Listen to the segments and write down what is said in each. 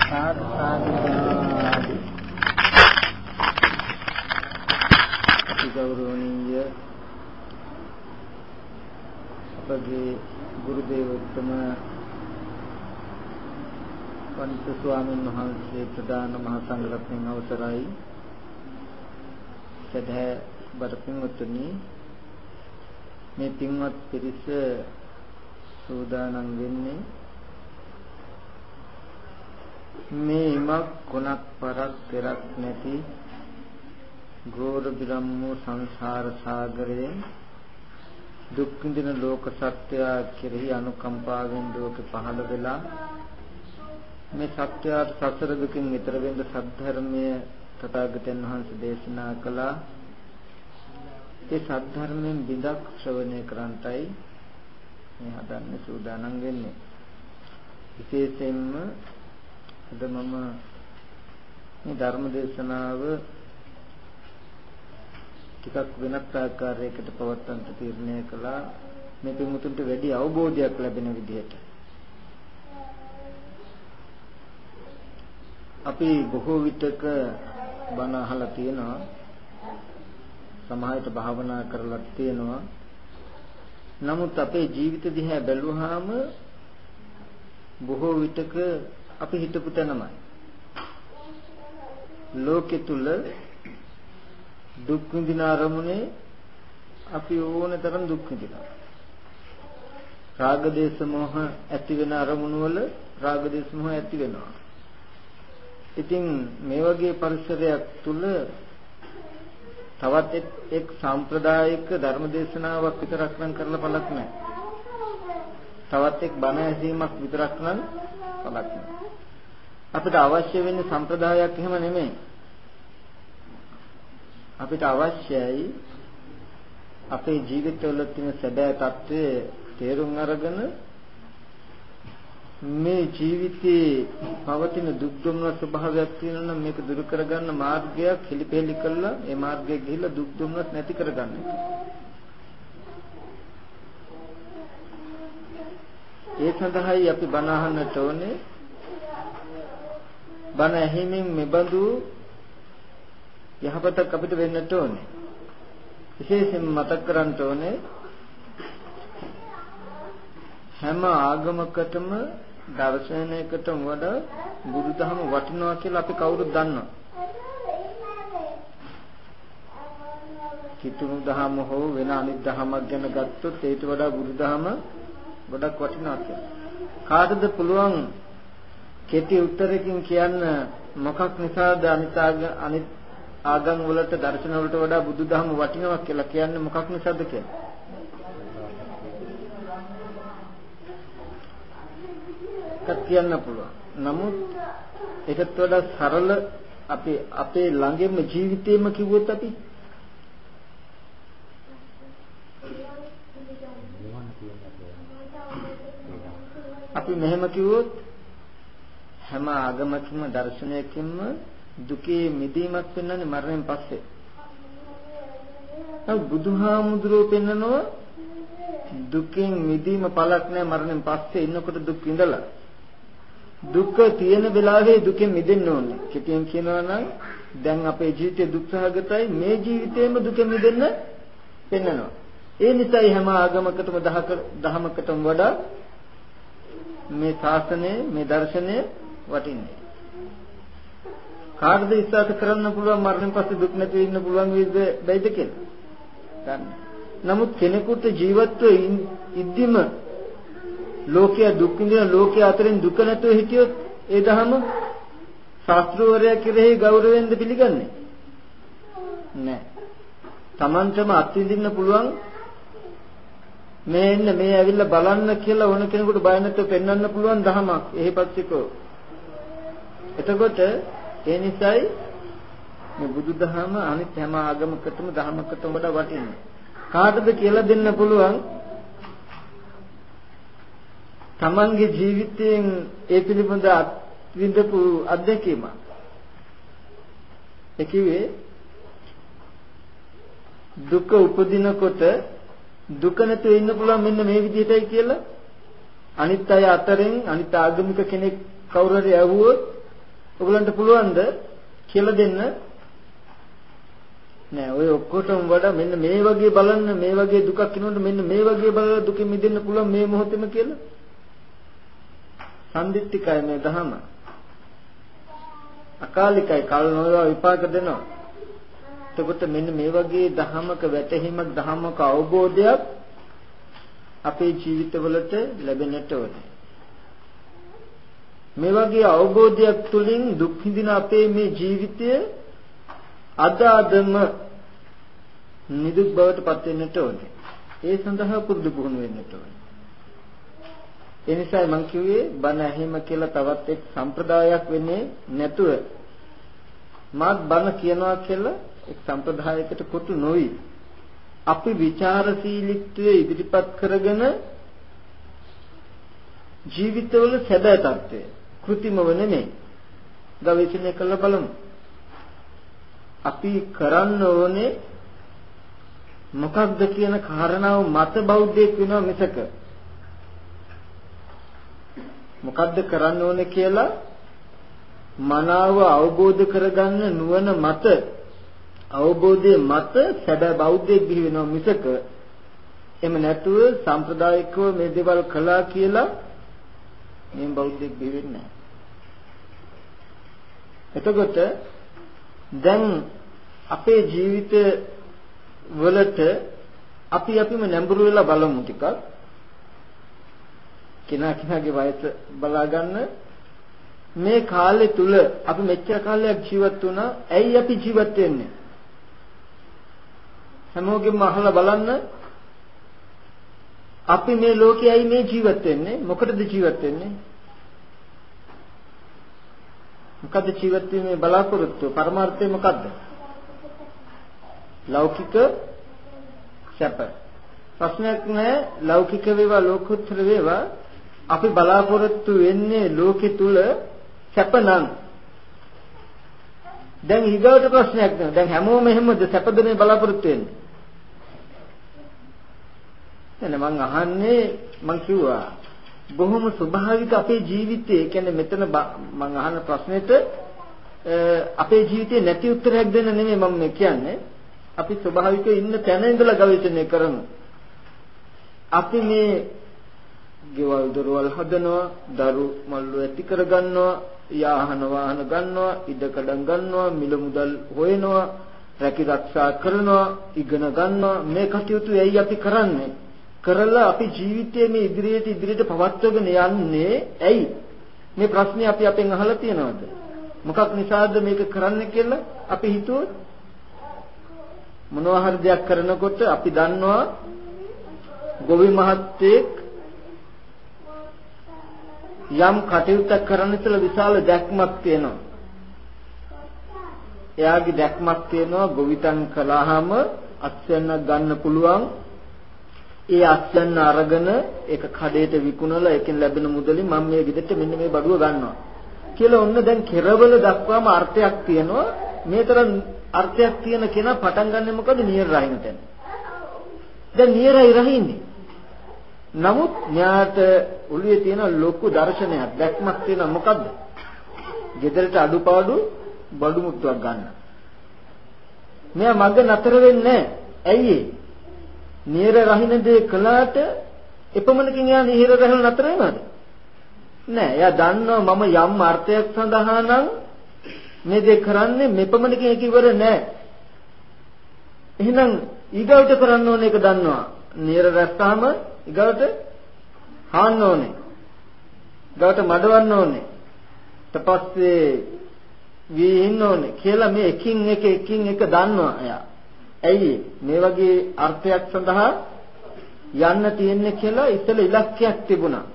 සාදු සාදු ගෞරවනීය අපගේ ගුරු දේවෝත්තම පන්ත ස්වාමීන් වහන්සේ ප්‍රදාන මහ සංඝරත්නයන් අවසරයි. සදහැ බරපින්වත්නි මේ පින්වත් පිරිස සූදානම් වෙන්නේ මේ ඉමක් කොනක් පරක් පෙරක් නැති ගෝර බිරම් වූ සංසාර සාගරයෙන් දුක් විඳින ලෝක සත්‍යය කෙරෙහි අනුකම්පාවෙන් ලෝකෙ පහළ වෙලා මේ සත්‍යයට සසර දුකින් ඈතර වෙන්න සද්ධර්මයේ තථාගතයන් වහන්සේ දේශනා කළා. ඒ සද්ධර්මයෙන් බිඳක් ශ්‍රවණය කරන්ටයි මේ හදන්නේ සූදානම් වෙන්නේ. විශේෂයෙන්ම අද මම මේ ධර්ම දේශනාව ටිකක් වෙනත් ආකාරයකට පවත්වන්න තීරණය කළා. මේ පිමුතුන්ට වැඩි අවබෝධයක් ලැබෙන විදිහට. අපි බොහෝ විටක බණ අහලා තියෙනවා. සමාහයට භාවනා කරලා තියෙනවා. නමුත් අපේ ජීවිත දිහා බැලුවාම බොහෝ විටක අපි හිතපු තැනමයි. ලෝකෙ තුල දුක් විඳින අරමුණේ අපි ඕන තරම් දුක් විඳිනවා. රාග දේශ මොහ ඇති වෙන අරමුණු වල රාග දේශ මොහ ඇති වෙනවා. ඉතින් මේ වගේ පරිසරයක් තුල තවත් එක් සාම්ප්‍රදායික ධර්ම දේශනාවක් විතරක් නම් කරලා බලක් නැහැ. තවත් එක් බණ ඇසීමක් විතරක් නම් බලක් නැහැ. අපිට අවශ්‍ය වෙන්නේ සම්ප්‍රදායක් එහෙම නෙමෙයි. අපිට අවශ්‍යයි අපේ ජීවිතවල තියෙන සැබෑ తත්වය තේරුම් අරගෙන මේ ජීවිතේ පවතින දුක් දුම්නස් ස්වභාවයක් තියෙනවා නම් මේක දුරු කරගන්න මාර්ගයක් හෙලිපෙලි කළා. ඒ මාර්ගයේ ගිහිල්ලා දුක් දුම්නස් නැති කරගන්න. ඒ සඳහායි අපි බණ අහන්නට ඕනේ. බණ ඇහිමින් මෙබඳු යහපතක් අපිට වෙන්නට ඕනේ. විශේෂයෙන් මතක් කරන්න ඕනේ. හැම ආගමකටම දර්ශනයකටම වඩා බුදුදහම වටිනවා කියලා අපි කවුරුත් දන්නවා. කිතුණු දහම හෝ වෙන අනිත් දහමක් ගැන ගත්තොත් ඒට වඩා බුදුදහම ගොඩක් වටිනවා කියලා. කාටද පුළුවන් කෙටි උත්තරකින් කියන්න මොකක් නිසාද අනිත් අනිත් ආගම් වලට දර්ශන වලට වඩා බුදුදහම වටිනවා කියලා කියන්නේ මොකක් නිසාද කියලා? එකක් කියන්න පුළුවන්. නමුත් ඒකත් වඩා සරල අපි අපේ ළඟෙම ජීවිතේම කිව්වොත් අපි අපි මෙහෙම කිව්වොත් හැම ආගමකින්ම දර්ශනයකින්ම දුකේ මිදීමක් වෙන්නන්නේ මරණයෙන් පස්සේ. ඒ බුදුහාමුදුරුවෝ පෙන්නනවා දුකෙන් මිදීම පළක් නැහැ මරණයෙන් පස්සේ ඉන්නකොට දුක් විඳලා දුක තියෙන වෙලාවේ දුකෙන් මිදෙන්න ඕනේ. කෙටියෙන් කියනවා නම් දැන් අපේ ජීවිතේ දුක්සහගතයි මේ ජීවිතේම දුකෙන් මිදෙන්න පෙන්නනවා. ඒ නිසායි හැම ආගමකටම දහමකටම වඩා මේ ශාසනය මේ දර්ශනය වටින්නේ. කාටද විශ්වාස කරන්න පුළුවන් මරණයෙන් පස්සේ දුක් නැතුව ඉන්න පුළුවන් වේද බැයිද කියලා? දන්නේ. නමුත් කෙනෙකුට ජීවත්ව ඉද්දිම ලෝකයේ දුක් විඳින ලෝකයේ අතරින් දුක නැතුව හිටියොත් ඒ ධහම ශාස්ත්‍රවරයා කෙරෙහි ගෞරවයෙන්ද පිළිගන්නේ නැහැ. Tamanටම අත්විඳින්න පුළුවන් මේ එන්න මේ ඇවිල්ලා බලන්න කියලා ඕන කෙනෙකුට බය නැතුව පෙන්වන්න පුළුවන් ධහමක්. එහෙපත්සිකෝ. එතකොට ඒ නිසායි මේ බුදුදහම අනිත් හැම ආගමකටම ධර්මකටම වඩා වටින්නේ. කාටද කියලා දෙන්න පුළුවන් තමන්ගේ ජීවිතයෙන් ඒ පිළිබඳ විඳපු අත්දැකීම. ඒ කිව්වේ දුක උපදිනකොට දුක නැතුව ඉන්න පුළුවන් මෙන්න මේ විදිහටයි කියලා. අනිත් අය අතරින් අනිත් ආගමික කෙනෙක් කවුරු හරි ඇහුවොත් ඔයගලන්ට පුළුවන්ද කියලා දෙන්න? නෑ ඔය ඔක්කොටම වඩා මෙන්න මේ වගේ බලන්න මේ වගේ දුකක් කිනොත් මෙන්න මේ වගේ බලලා දුකෙන් මිදෙන්න පුළුවන් මේ මොහොතේම කියලා? සම්දිත්තිකයි මේ ධහම අකාලිකයි කල් නොවේවා විපාක දෙනවා එතකොට මෙන්න මේ වගේ ධහමක වැටහීමක් ධහමක අවබෝධයක් අපේ ජීවිතවලට ලැබෙන්නට ඕනේ මේ වගේ අවබෝධයක් තුලින් දුක් විඳින අපේ මේ ජීවිතය අද අදම නිදුක් බවට පත් වෙන්නට ඕනේ. ඒ සඳහා පුරුදු පුහුණු වෙන්නට ඕනේ. ඒ නිසා මම කිව්වේ බණ ඇහිම කියලා තවත් එක් සම්ප්‍රදායක් වෙන්නේ නැතුව. මාත් බණ කියනවා කියලා එක් සම්ප්‍රදායකට කොටු නොවි. අපි ਵਿਚාරශීලීත්වයේ ඉදිරිපත් කරගෙන ජීවිතවල සැබෑ తත්වය કૃතිමව නෙමෙයි. ගවේෂණය කරලා බලමු. අපි කරන්න ඕනේ මොකක්ද කියන කාරණාව මත බෞද්ධයෙක් වෙනවා මිසක. මොකද්ද කරන්න ඕනේ කියලා මනාව අවබෝධ කරගන්න නුවණ මත අවබෝධයේ මත සැබෑ බෞද්ධයෙක් බිහි වෙනවා මිසක එම නැතුව සම්ප්‍රදායිකව මේ දේවල් කළා කියලා මේ බෞද්ධයෙක් බිහි වෙන්නේ නැහැ. එතකොට දැන් අපේ ජීවිත වලට අපි අපිම නැඹුරු වෙලා බලමු ටිකක්. කෙනා කෙනාගේ වයස බලා ගන්න මේ කාලේ තුල අපි මෙච්චර කාලයක් ජීවත් වුණා. ඇයි අපි ජීවත් වෙන්නේ? හැමෝගෙම අහලා බලන්න අපි මේ ලෝකේ ඇයි මේ ජීවත් වෙන්නේ? මොකටද ජීවත් වෙන්නේ? මොකද්ද ජීවත් වීමේ බලාපොරොත්තුව? පරමාර්ථය මොකද්ද? ලෞකික සැප. ප්‍රශ්නයක් නැහැ ලෞකික වේවා ලෝකෝත්තර වේවා අපි බලාපොරොත්තු වෙන්නේ ලෝකෙ තුල සැප නම් දැන් ඊගවට ප්‍රශ්නයක් නෑ දැන් හැමෝම එහෙමද සැපද මේ බලාපොරොත්තු වෙන්නේ? එන්න මං අහන්නේ මං කිව්වා බොහොම ස්වභාවික අපේ ජීවිතේ කියන්නේ මෙතන මං අහන ප්‍රශ්නෙට අපේ ජීවිතේ නැති උත්තරයක් දෙන්න නෙමෙයි මම කියන්නේ. අපි ස්වභාවිකව ඉන්න තැන ඉඳලා ගවේෂණය කරමු. අපි මේ ගෙවල් දොරවල් හදනවා, දරු මල්ලු ඇති කරගන්නවා, යාහන වාහන ගන්නවා, ඉඩකඩම් ගන්නවා, මිල මුදල් හොයනවා, රැකී ආරක්ෂා කරනවා, ඉගෙන ගන්නවා. මේ කටයුතු ඇයි අපි කරන්නේ? කරලා අපි ජීවිතයේ මේ ඉදිරියට ඉදිරියට පවත්වගෙන යන්නේ ඇයි? මේ ප්‍රශ්නේ අපි අපෙන් අහලා තියෙනවද? මොකක් නිසාද මේක කරන්න කියලා අපි හිතුවොත් මොනවා හරි දෙයක් කරනකොට අපි දන්නවා ගොවි මහත්තයෙක් යම් කටයුත්තක් කරන්න ඉතලා විශාල දැක්මක් තියෙනවා. එයාගේ දැක්මක් තියෙනවා ගොවිතැන් කළාම අස්වැන්නක් ගන්න පුළුවන්. ඒ අස්වැන්න අරගෙන ඒක කඩේට විකුණලා ඒකෙන් ලැබෙන මුදලින් මම මේ ගෙදරට මෙන්න මේ බඩුව ගන්නවා. කියලා ඔන්න දැන් කෙරවල දක්වාම අර්ථයක් තියෙනවා. මේ තරම් අර්ථයක් තියෙන කෙනා පටන් ගන්නෙ මොකද නියර රහින තැන. දැන් නියරයි රහින්නේ. නමුත් න්යාට ඔළුවේ තියෙන ලොකු දර්ශනයක් දැක්මක් තියෙන මොකද්ද? ගෙදරට අඩුපාඩු බඩු මුට්ටුවක් ගන්න. මෙයා මග නතර වෙන්නේ ඇයි නියර රහින දේ කළාට එපමණකින් එයා නියර රහල නතර වෙනවද? නෑ. එයා දන්නවා මම යම් අර්ථයක් සඳහා නම් මේ දේ කරන්නේ මෙපමණකින් ඒක ඉවර නෑ. එහෙනම් ඊගවට කරන්න ඕන එක දන්නවා. නියර රැස්තාම ඊගවට හාන්න ඕනේ. ඊගවට මඩවන්න ඕනේ. ඊට පස්සේ වී ඉන්න ඕනේ කියලා මේ එකින් එක එකින් එක දන්නවා එයා. ඇයි මේ වගේ අර්ථයක් සඳහා යන්න තියෙන්නේ කියලා ඉතල ඉලක්කයක් තිබුණා.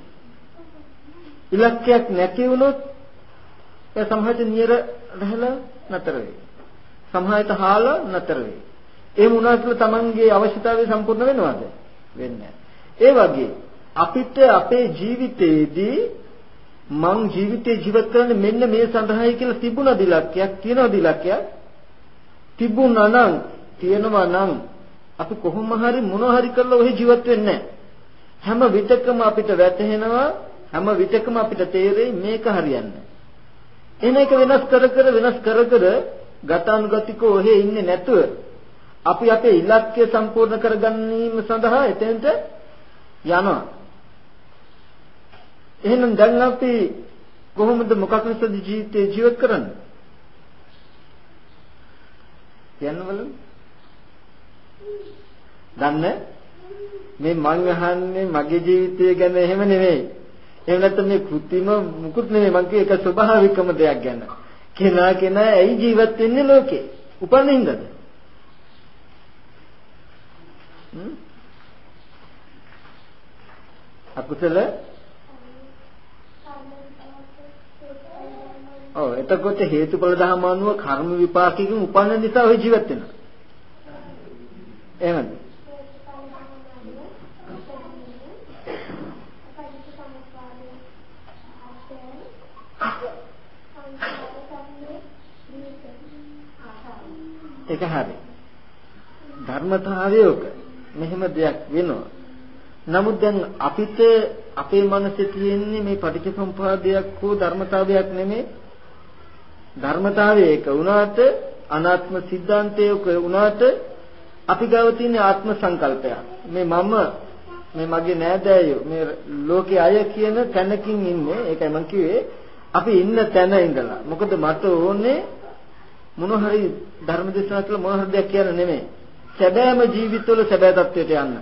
ඉලක්කයක් නැති වුණොත් ඒ සමහරට නියර රැහලා නතර වෙයි. සමහරට හාලා නතර වෙයි. ඒ වුණා කියලා තමන්ගේ අවශ්‍යතාවය සම්පූර්ණ වෙනවද? වෙන්නේ ඒ වගේ අපිට අපේ ජීවිතයේදී මං ජීවිතේ ජීවත් කරන්නේ මෙන්න මේ සඳහායි කියලා තිබුණා දිලක්කයක් තියෙනවා දිලක්කයක් තිබුණා නම් තියෙනවා නම් අපි කොහොම හරි මොන හරි කරලා ඔහි ජීවත් වෙන්නේ හැම විටකම අපිට වැටහෙනවා හැම විටකම අපිට තේරෙයි මේක හරියන්නේ. එන එක වෙනස් කර කර වෙනස් කර කර ගතානුගතිකව ඔහෙ ඉන්නේ නැතුව අපි අපේ ඉලක්කය සම්පූර්ණ කරගැනීම සඳහා එතෙන්ට යනවා. එහෙනම් දැන් අපි කොහොමද මොකක් නිසාද ජීවිතේ ජීවත් කරන්නේ? කියන්න බලන්න. දන්න මේ මං අහන්නේ මගේ ජීවිතය ගැන එහෙම නෙමෙයි. එහෙම නැත්නම් මේ කෘත්‍රිම මුකුත් නෙමෙයි මං කිය එක ස්වභාවිකම දෙයක් ගැන. කෙනා කෙනා ඇයි ජීවත් වෙන්නේ ලෝකේ? උපන්නින්දද? අකුසල ඔව් එතකොට හේතුඵල ධර්ම අනුව කර්ම විපාකයෙන් උපන්න නිසා ඔය ජීවත් වෙනවා. එහෙමද? ඒක හරි. ධර්මතාවයක මෙහෙම දෙයක් වෙනවා. නමුත් දැන් අපිට අපේ මනසේ තියෙන්නේ මේ පටිච්චසමුපාදයක් හෝ ධර්මතාවයක් නෙමෙයි ධර්මතාවය ඒක වුණාට අනාත්ම සිද්ධාන්තය වුණාට අපි ගාව තියෙන ආත්ම සංකල්පය මේ මම මේ මගේ නෑදෑයෝ මේ ලෝකයේ අය කියන තැනකින් ඉන්නේ. ඒකයි මම කිව්වේ. අපි ඉන්න තැන ඉඳලා. මොකද මට ඕනේ මොන හරි ධර්ම දේශනා කළ මොන හරි දෙයක් කියන නෙමෙයි සැබෑම ජීවිතවල සැබෑ தත්වයට යන්න.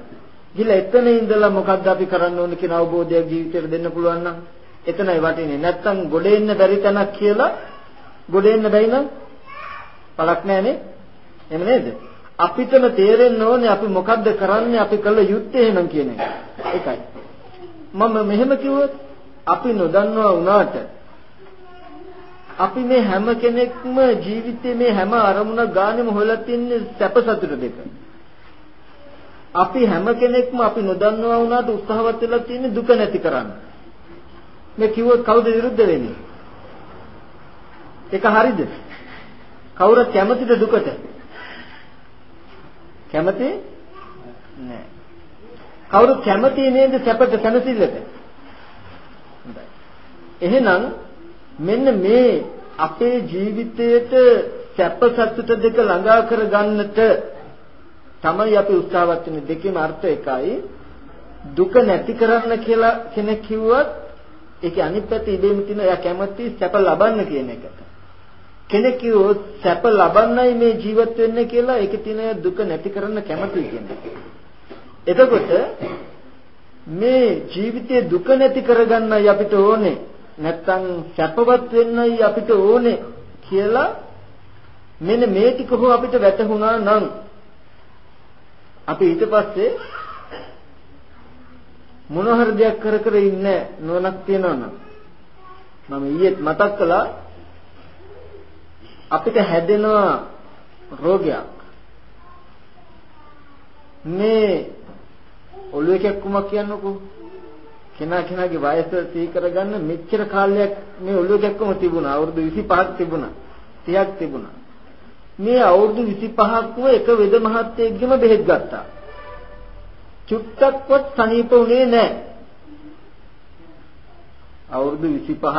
ගිහලා එතන ඉඳලා මොකද්ද අපි කරන්න ඕන කියන අවබෝධයක් ජීවිතේට දෙන්න පුළුවන් නම් එතනයි වටින්නේ. නැත්තම් ගොඩ එන්න බැරි තැනක් කියලා ගොඩ එන්න බැයි නම් පළක් නැහනේ. එහෙම නේද? අපිටම තේරෙන්න ඕනේ අපි මොකද්ද කරන්නේ අපි කළ යුත්තේ එහෙනම් කියන එක. ඒකයි. මම මෙහෙම කිව්වොත් අපි නොදන්නවා වුණාට අපි මේ හැම කෙනෙක්ම ජීවිතේ මේ හැම අරමුණක් ගානෙම හොයලා තින්නේ සැප සතුට දෙක. අපි හැම කෙනෙක්ම අපි නොදන්නවා වුණාට උත්සාහවත් වෙලා තින්නේ දුක නැති කරන්න. මේ කිව්වොත් කවුද විරුද්ධ වෙන්නේ? ඒක හරිද? කවුරුත් කැමතිද දුකට? කැමති නෑ. කවුරු කැමති නේද සැපට සැනසෙල්ලට? හොඳයි. එහෙනම් මෙන්න මේ අපේ ජීවිතයට සැප සතුට දෙක ළඟා කර ගන්නට තමයි අපි උත්සාහවත් වෙන්නේ. දෙකේම අර්ථ එකයි. දුක නැති කරන්න කියලා කෙනෙක් කිව්වත් ඒකේ අනිත් පැත්තේ ඉබේම තියෙන එයා කැමති සැප ලබන්න කියන එකට. කෙනෙක් කිව්වොත් සැප ලබන්නයි මේ ජීවත් වෙන්නේ කියලා ඒකේ තියෙන දුක නැති කරන්න කැමතියි කියන්නේ එතකොට මේ ජීවිතයේ දුක නැති කරගන්නයි අපිට ඕනේ. නැත්තම් සැපවත් වෙන්නයි අපිට ඕනේ කියලා මෙන්න මේ ටික හෝ අපිට වැටහුණා නම් අපි ඊට පස්සේ මොන හරි දෙයක් කර කර ඉන්නේ නෝනක් තියනවා නම් මම ඊයේත් මතක් කළා අපිට හැදෙනවා රෝගයක්. මේ ඔළුව එකක්කමක් කියන්නකෝ. කෙනා කෙනාගේ වයස සිහි කරගන්න මෙච්චර කාලයක් මේ ඔළුව එකක්කම තිබුණා. අවුරුදු 25ක් තිබුණා. 30ක් තිබුණා. මේ අවුරුදු 25ක්ම එක වෙද මහත්තයෙක්ගෙම බෙහෙත් ගත්තා. චුට්ටක්වත් සනීප වුණේ නැහැ. අවුරුදු 25ක්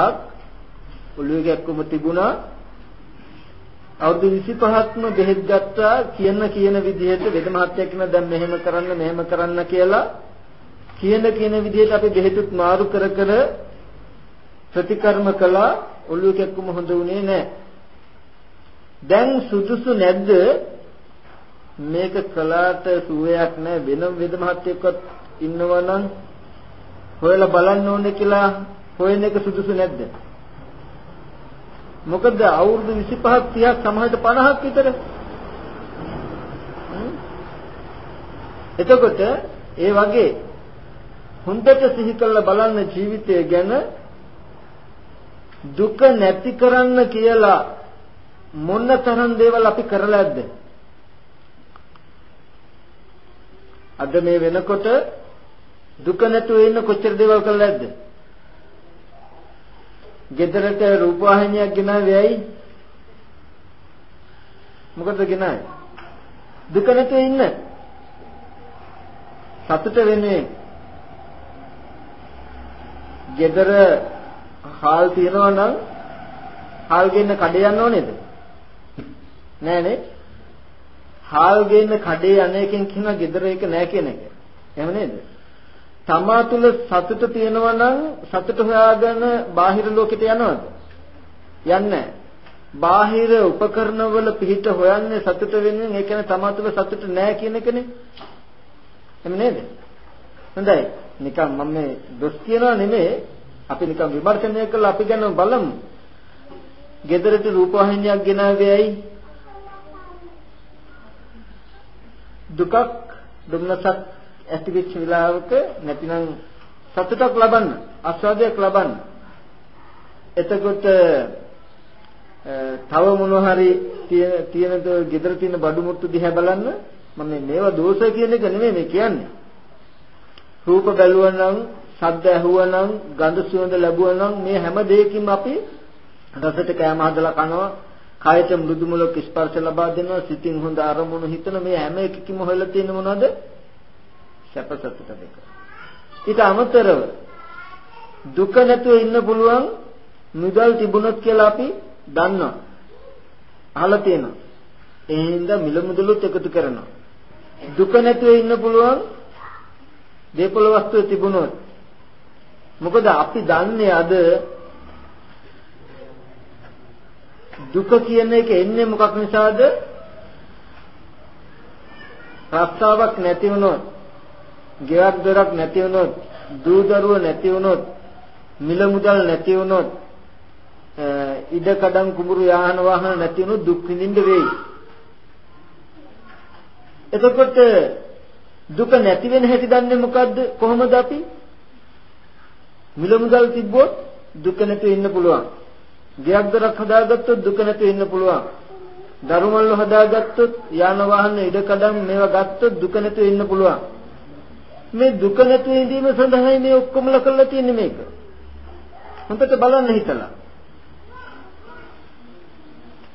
ඔළුවේ ගැක්කම තිබුණා. අවුරුදු 25ක්ම බෙහෙත් ගත්තා කියන කියන විදිහට වෙද මහත්තයෙක් කියන දැන් මෙහෙම කරන්න මෙහෙම කරන්න කියලා කියන කියන විදිහට අපි බෙහෙතුත් මාරු කර කර ප්‍රතිකර්ම කළා ඔළුවේ ගැක්කම හොඳ වුණේ නැහැ. දැන් සුදුසු නැද්ද? මේක කළාට සුවයක් නැහැ වෙනම වෙද මහත්යෙක්වත් ඉන්නවා නම් හොයලා බලන්න ඕනේ කියලා හොයන එක සුදුසු නැද්ද? මොකද අවුරුදු 25ක් 30ක් සමහරට 50ක් විතර. එතකොට ඒ වගේ හොඳට සිහි කරලා බලන්න ජීවිතය ගැන දුක නැති කරන්න කියලා මොන තරම් දේවල් අපි කරලා ඇද්ද? අද මේ වෙනකොට දුක නැතුව ඉන්න කොච්චර දේවල් කරලා ඇද්ද? ගෙදරට රූපවාහිනියක් ගෙනාවේ ඇයි? මොකද ගෙනාවේ? දුක නැතුව ඉන්න. සතුට වෙන්නේ ගෙදර හාල් තියනවා නම් හාල් ගෙන්න කඩේ යන්න ඕනේද? නෑනේ. හාල් ගෙන්න කඩේ අනේකෙන් කියන ගෙදර එක නෑ කියන එක. එහෙම නේද? තමා තුල සතුට තියෙනවා නම් සතුට හොයාගෙන බාහිර ලෝකෙට යනවද? යන්නේ බාහිර උපකරණවල පිහිට හොයන්නේ සතුට වෙනුවෙන් ඒ කියන්නේ තමා තුල සතුට නෑ කියන එකනේ. එහෙම නේද? හොඳයි. නිකන් මම මේ දොස් කියනවා නෙමෙයි. අපි නිකන් විමර්ශනය කළා අපි ගැන බලමු. ගෙදරට රූපවාහිනියක් ගෙනාවේයි දුකක් දුම්නසක් ඇති වෙච්ච වෙලාවක නැතිනම් සතුටක් ලබන්න ආස්වාදයක් ලබන්න. එතකොට තව මොන හරි තියෙන ගෙදර තියෙන බඩු මුට්ටු දිහා බලන්න මම මේවා දෝෂ කියන එක නෙමෙයි මේ කියන්නේ. රූප බැලුවා නම් ශබ්ද ඇහුවා නම් ගඳ සුවඳ ලැබුවා නම් මේ හැම දෙයකින්ම අපි රසට කෑම හදලා කනවා. කායට මෘදු මුලක ස්පර්ශ ලබා දෙනවා සිතින් හොඳ අරමුණු හිතන මේ හැම එකකින්ම හොයලා තියෙන මොනවද? සැප සතුට දෙක. ඊට අමතරව දුක නැතුව ඉන්න පුළුවන් මුදල් තිබුණොත් කියලා අපි දන්නවා. අහලා තියෙනවා. ඒ හින්දා මිල මුදලුත් එකතු කරනවා. දුක නැතුව ඉන්න පුළුවන් දීපල වස්තු තිබුණොත්. මොකද අපි දන්නේ අද දුක කියන එක එන්නේ මොකක් නිසාද? රස්සාවක් නැති වුණොත්, ගෙවක් දොරක් නැති වුණොත්, දූ දරුවෝ නැති වුණොත්, මිල මුදල් නැති වුණොත්, ඉඩ කඩම් කුඹුරු යාන වාහන නැති වුණොත් දුක් විඳින්න වෙයි. එතකොට දුක නැති වෙන හැටි දන්නේ මොකද්ද? කොහොමද අපි? මිල මුදල් තිබ්බොත් දුක නැතුව ඉන්න පුළුවන්. ගෙයක් දරක් හදාගත්තොත් දුක නැතුව ඉන්න පුළුවන්. දරුමල්ල හදාගත්තොත් යාන වාහන ඉඩකඩම් මේවා ගත්තොත් දුක නැතුව ඉන්න පුළුවන්. මේ දුක නැතුව ඉඳීම සඳහායි මේ ඔක්කොමලා කරලා තියෙන්නේ මේක. හොඳට බලන්න හිතලා.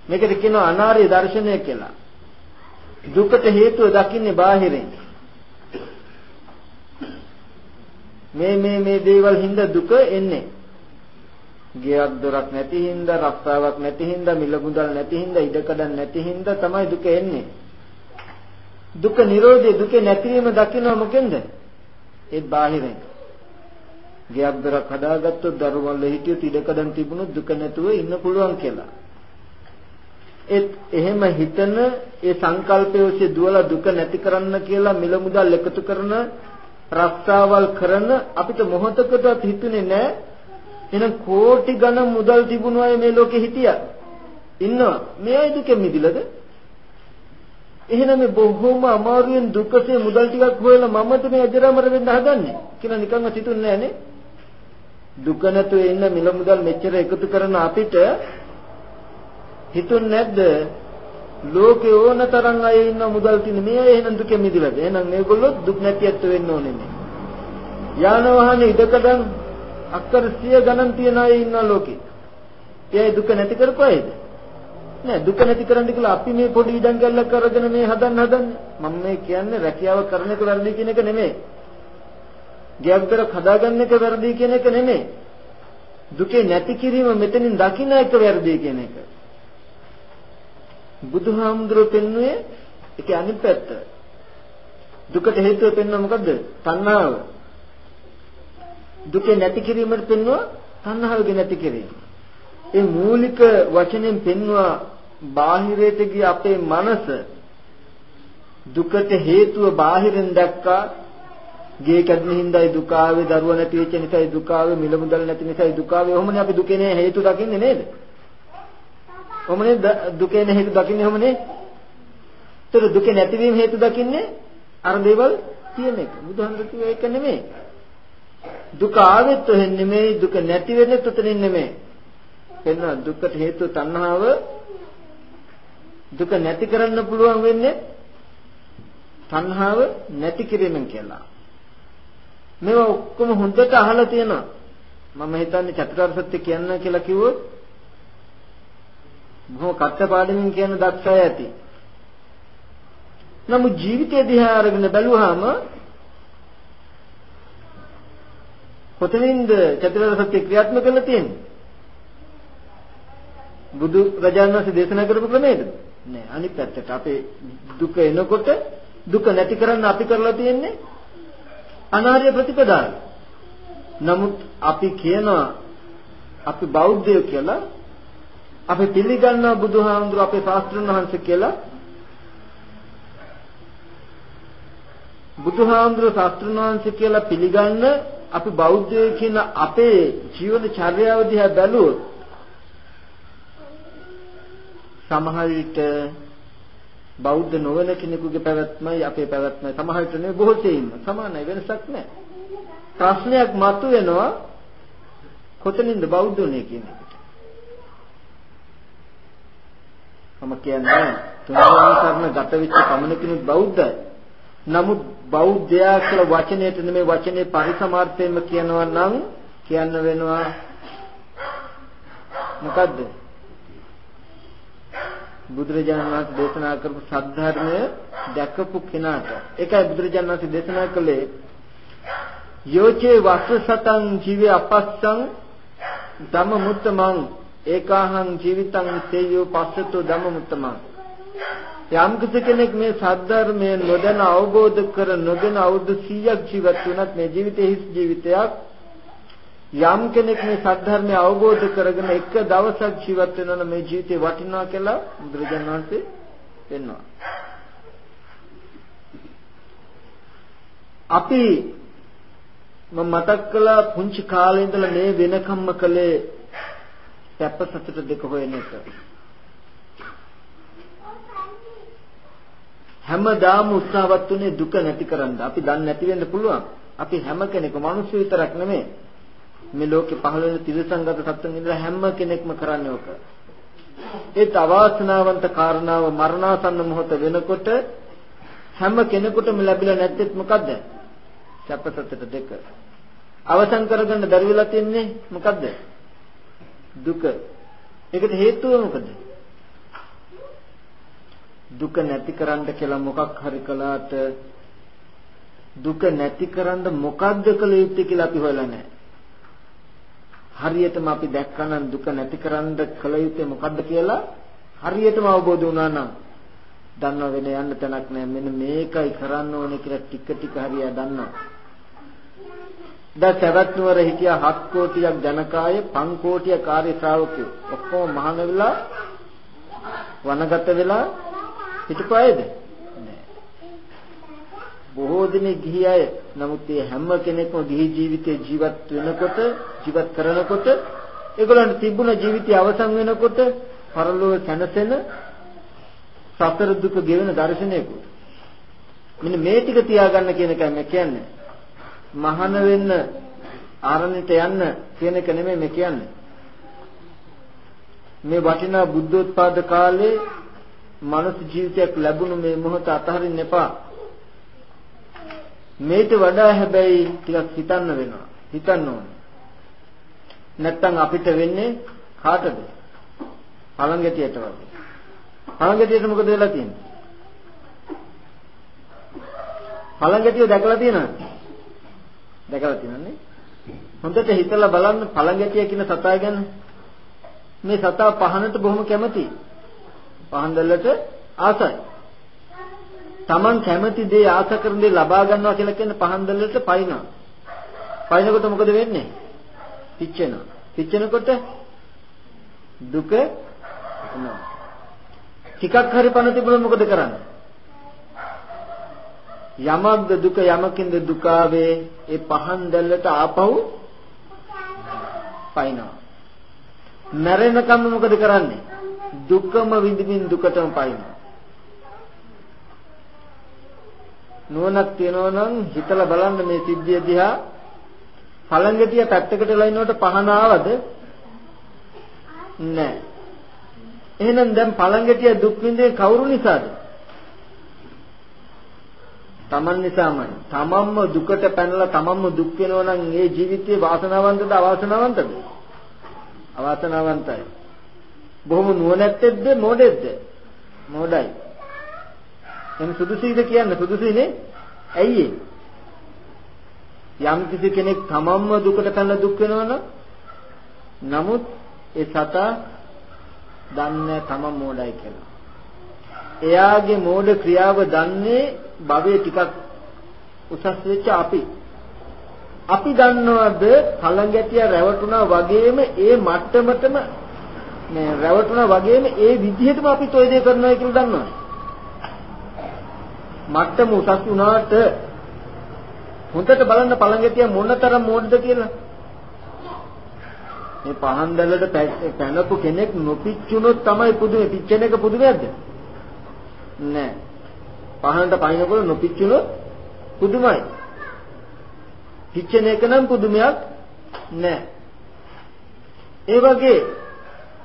මේකට කියනවා අනාර්ය දර්ශනය කියලා. දුකට හේතුව දකින්නේ බාහිරින්. මේ මේ මේ දේවල් හින්දා දුක එන්නේ. ගෙයක් දොරක් නැති හින්දා, රස්සාවක් නැති හින්දා, මිල මුදල් නැති හින්දා, ඉඩකඩම් නැති හින්දා තමයි දුක එන්නේ. දුක නිරෝධය දුකේ නැතිවීම දකින්න මොකෙන්ද? ඒ බාහිරෙන්. ගෙයක් දොරක් හදාගත්තොත් දරුවල් හිටියොත් ඉඩකඩම් තිබුණොත් දුක නැතුව ඉන්න පුළුවන් කියලා. ඒත් එහෙම හිතන ඒ සංකල්පය ඔස්සේ දුවලා දුක නැති කරන්න කියලා මිල මුදල් එකතු කරන රස්සාවල් කරන අපිට මොහොතකටවත් හිතුනේ නැහැ එහෙනම් කෝටි ගණන් මුදල් තිබුණු අය මේ ලෝකේ හිටියා. ඉන්නවා. මේ අය දුකෙන් මිදිලාද? එහෙනම් මේ බොහොම අමාරුවෙන් දුකසේ මුදල් ටිකක් හොයලා මමද මේ අජරාමර වෙන්න හදන්නේ. කියලා නිකන්ම හිතුන්නේ නැහනේ. දුක නැතුව ඉන්න මිල මුදල් මෙච්චර එකතු කරන අපිට හිතුන්නේ නැද්ද? ලෝකේ ඕන තරම් අය ඉන්න මුදල් තියෙන මේ අය එහෙනම් දුකෙන් මිදිලාද? එහෙනම් මේගොල්ලෝ දුක් නැති ඇත්ත වෙන්න ඕනේ නේ. යාන වාහන ඉදකඩම් අක්කර 100 ගණන් තියන අය ඉන්න ලෝකේ ඒ දුක නැති කරපුවයිද නෑ දුක නැති කරන්න කියලා අපි මේ පොඩි ඉඩම් ගැල්ලක් අරගෙන මේ හදන්න හදන්නේ මම මේ කියන්නේ රැකියාව කරන එක වැරදි කියන එක නෙමෙයි ගියක්තර හදාගන්න එක වැරදි කියන එක නෙමෙයි දුකේ නැති කිරීම මෙතනින් දකින්න එක වැරදි කියන එක බුදුහාමුදුරුවෝ පෙන්වුවේ ඒකේ අනිත් පැත්ත. දුකට හේතුව පෙන්වන මොකද්ද? තණ්හාව. දුක නැති කිරීමට පෙන්වුවා තණ්හාවගේ නැති කිරීම. ඒ මූලික වචනෙන් පෙන්වුවා බාහිරයට ගිය අපේ මනස දුකට හේතුව බාහිරින් දැක්කා ගේ කැඩෙන හින්දායි දුක ආවේ දරුවා නැති වෙච්ච නිසායි දුක ආවේ මිල මුදල් නැති නිසායි දුක ආවේ ඔහොමනේ අපි දුකේ නේ හේතු දකින්නේ නේද ඔමනේ දුකේ හේතු දකින්නේ ඔමනේ. ඒතර දුකේ නැතිවීම හේතු දකින්නේ අර දේවල් තියෙන එක. බුදුහන්සේ කිව්වේ ඒක නෙමෙයි. දුක ආවෙත් ඔහෙන් නෙමෙයි දුක නැති වෙන්නේ උතනින් නෙමෙයි. එන්න දුකට හේතු තණ්හාව දුක නැති කරන්න පුළුවන් වෙන්නේ තණ්හාව නැති කිරීමෙන් කියලා. මේවා ඔක්කොම හොඳට අහලා තියෙනවා. මම හිතන්නේ චතුරාර්ය සත්‍ය කියන්න කියලා කිව්වොත් බොහොම කට්ටපාඩමින් කියන දක්ෂය ඇති. නමුත් ජීවිතය දිහා අරගෙන බැලුවාම කොතනින්ද චතුරාර්ය සත්‍ය ක්‍රියාත්මක කරලා තියෙන්නේ? බුදු රජාණන් වහන්සේ දේශනා කරපු ක්‍රමයේද? නෑ අනිත් පැත්තට අපේ දුක එනකොට දුක නැති කරන්න අපි කරලා තියෙන්නේ අනාර්ය ප්‍රතිපදාව. නමුත් අපි කියනවා අපි බෞද්ධයෝ කියලා අපි පිළිගන්නවා බුදුහාමුදුර අපේ ශාස්ත්‍රඥ වහන්සේ කියලා බුදුහාමුදුර ශාස්ත්‍රඥ වහන්සේ කියලා පිළිගන්න අපි බෞද්ධයෝ කියන අපේ ජීවන චර්යාව දිහා බැලුවොත් සමහර විට බෞද්ධ නොවන කෙනෙකුගේ පැවැත්මයි අපේ පැවැත්මයි සමහර විට නෙවෙයි බොහෝ සෙයින්ම සමානයි වෙනසක් නැහැ. ප්‍රශ්නයක් මතුවෙනවා කොතනින්ද බෞද්ධ උනේ කියන එකට. මම කියන්නේ තුන්වෙනි සරණ ගත වෙච්ච පමණකිනුත් බෞද්ධයි. නමුත් බෞද්ධයා කියලා වචනයට නෙමෙයි වචනේ පරිසමාර්ථයෙන්ම කියනවා නම් කියන්න වෙනවා. මොකද්ද? බුදුරජාණන් වහන්සේ දේශනා කරපු සද්ධර්මය දැකපු කෙනාට. ඒකයි බුදුරජාණන් වහන්සේ දේශනා කළේ. යෝචේ වස්සසතං ජීවේ අපස්සං ධම්ම මුත්තමං ඒකාහං ජීවිතං සේයෝ පස්සතෝ ධම්ම මුත්තමං යම් කෙනෙක් මේ සද්ධර්මය නොදැන අවබෝධ කර නොදැන අවුරුදු 100ක් ජීවත් වුණත් මේ ජීවිතේ හිස් ජීවිතයක් යම් කෙනෙක් මේ සද්ධර්මය අවබෝධ කරගෙන එක දවසක් ජීවත් වෙනවා නම් මේ ජීවිතේ වටිනවා කියලා බුදුරජාණන් වහන්සේ පෙන්වනවා. අපි මම මතක් කළා පුංචි කාලේ ඉඳලා මේ වෙනකම්ම කළේ සැප සතුට දෙක හොයන එක. හැමදාම උත්සාහවත් උනේ දුක නැති කරන්න. අපි දන්නේ නැති වෙන්න පුළුවන්. අපි හැම කෙනෙක්ම මිනිස්සු විතරක් නෙමෙයි. මේ ලෝකේ පහළ වෙන තිරසංගත සත්ත්වයන් ඉඳලා හැම කෙනෙක්ම කරන්නේ ඔක. ඒත් අවාසනාවන්ත කාරණාව මරණාසන්න මොහොත වෙනකොට හැම කෙනෙකුටම ලැබිලා නැත්තේ මොකද්ද? සැපසතට දෙක. අවසන් කරගන්න බැරි වෙලා තින්නේ මොකද්ද? දුක. ඒකට හේතුව මොකද? දුක නැති කරන්න කියලා මොකක් හරි කළාට දුක නැති කරන්න මොකද්ද කළ යුත්තේ කියලා අපි හොයලා නැහැ. හරියටම අපි දැක්කනම් දුක නැති කරන්න කළ යුත්තේ මොකද්ද කියලා හරියටම අවබෝධ වුණා නම් දන්නව වෙන යන්න තැනක් නැහැ. මෙන්න මේකයි කරන්න ඕනේ කියලා ටික ටික හරියා දන්නවා. දැන් සවැත් නුවර හිටියා 7 කෝටියක් ජනකාය 5 කෝටිය කාර්ය ශ්‍රාවකයෝ. ඔක්කොම මහාන වෙලා වනගත වෙලා හිටපයිද බොහෝ දිනෙක ගිහි අය. නමුත් මේ හැම කෙනෙක්ම ගිහි ජීවිතේ ජීවත් වෙනකොට ජීවත් කරනකොට ඒගොල්ලන්ට තිබුණ ජීවිතය අවසන් වෙනකොට පරලෝක සැනසෙන සතර දුක ගෙවෙන දර්ශනයකුත්. මෙන්න මේ ටික තියාගන්න කියන එකයි මම කියන්නේ. මහාන වෙන්න ආරණ්‍යට යන්න කියන එක නෙමෙයි මේ කියන්නේ. මේ වටිනා බුද්ධෝත්පාද කාලේ මනුස්ස ජීවිතයක් ලැබුණු මේ මොහොත අතහරින්න එපා මේට වඩා හැබැයි ටිකක් හිතන්න වෙනවා. හිතන්න ඕනේ. නැත්තම් අපිට වෙන්නේ කාටද? පළංගැටියට වගේ. පළංගැටියට මොකද වෙලා තියෙන්නේ? පළංගැටිය දැකලා තියෙනවද? දැකලා තියෙනනේ. හොඳට හිතලා බලන්න පළංගැටිය කියන සතා ගැන. මේ සතා පහනට බොහොම කැමතියි. පහන් දැල්ලට ආසයි. Taman කැමති දේ ආස කරන දේ ලබා ගන්නවා කියලා කියන්නේ පහන් දැල්ලට පයින්නවා. පයින්නකොට මොකද වෙන්නේ? පිච්චෙනවා. පිච්චෙනකොට දුක එනවා. ටිකක් හරි පණ තිබුණොත් මොකද කරන්නේ? යමක්ද දුක යමකින්ද දුක ආවේ ඒ පහන් දැල්ලට ආපහු පයින්නවා. මැරෙනකම් මොකද කරන්නේ? දුකම විඳින්න දුකටම පයින්නවා. නුවණක් තියනවා නම් හිතලා බලන්න මේ සිද්ධිය දිහා. පළංගටිය පැත්තකට ලයින්නකොට පහන ආවද නැහැ එහෙනම් දැන් පළංගටිය දුක් විඳේ කවුරු නිසාද? තමන් නිසාමයි. තමන්ම දුකට පැනලා තමන්ම දුක් වෙනවා නම් ඒ ජීවිතේ වාසනාවන්තද අවාසනාවන්තද? අවාසනාවන්තයි. බොහොම නුවණැත්තෙක්ද මොඩෙක්ද මොඩයි එම් සුදුසුයිද කියන්න සුදුසුයිනේ ඇයි යම් කිසි කෙනෙක් තමන්ම දුකට පැනලා දුක් වෙනවනම් නමුත් ඒ සතා දන්නේ තමන් මෝඩයි කියලා. එයාගේ මෝඩ ක්‍රියාව දන්නේ භවයේ ටිකක් උසස් වෙච්ච අපි. අපි දන්නවද කලංගැටිය රැවටුණා වගේම ඒ මට්ටමටම මේ රැවටුණා වගේම ඒ විදිහටම අපි toy දේ කරනවා කියලා දන්නවද? මට්ටම උසස් වුණාට හොඳට බලන්න පළඟටිය මොනතරම් මෝඩද කියලා. මේ පහන් දැල්ලට පැනපු කෙනෙක් නොපිච්චුනොත් තමයි පුදුමේ. පිච්චෙන එක පුදුමයක්ද? නෑ. පහනට පයින්නකොට නොපිච්චුනොත් පුදුමයි. පිච්චෙන එක නම් පුදුමයක් නෑ. ඒ වගේ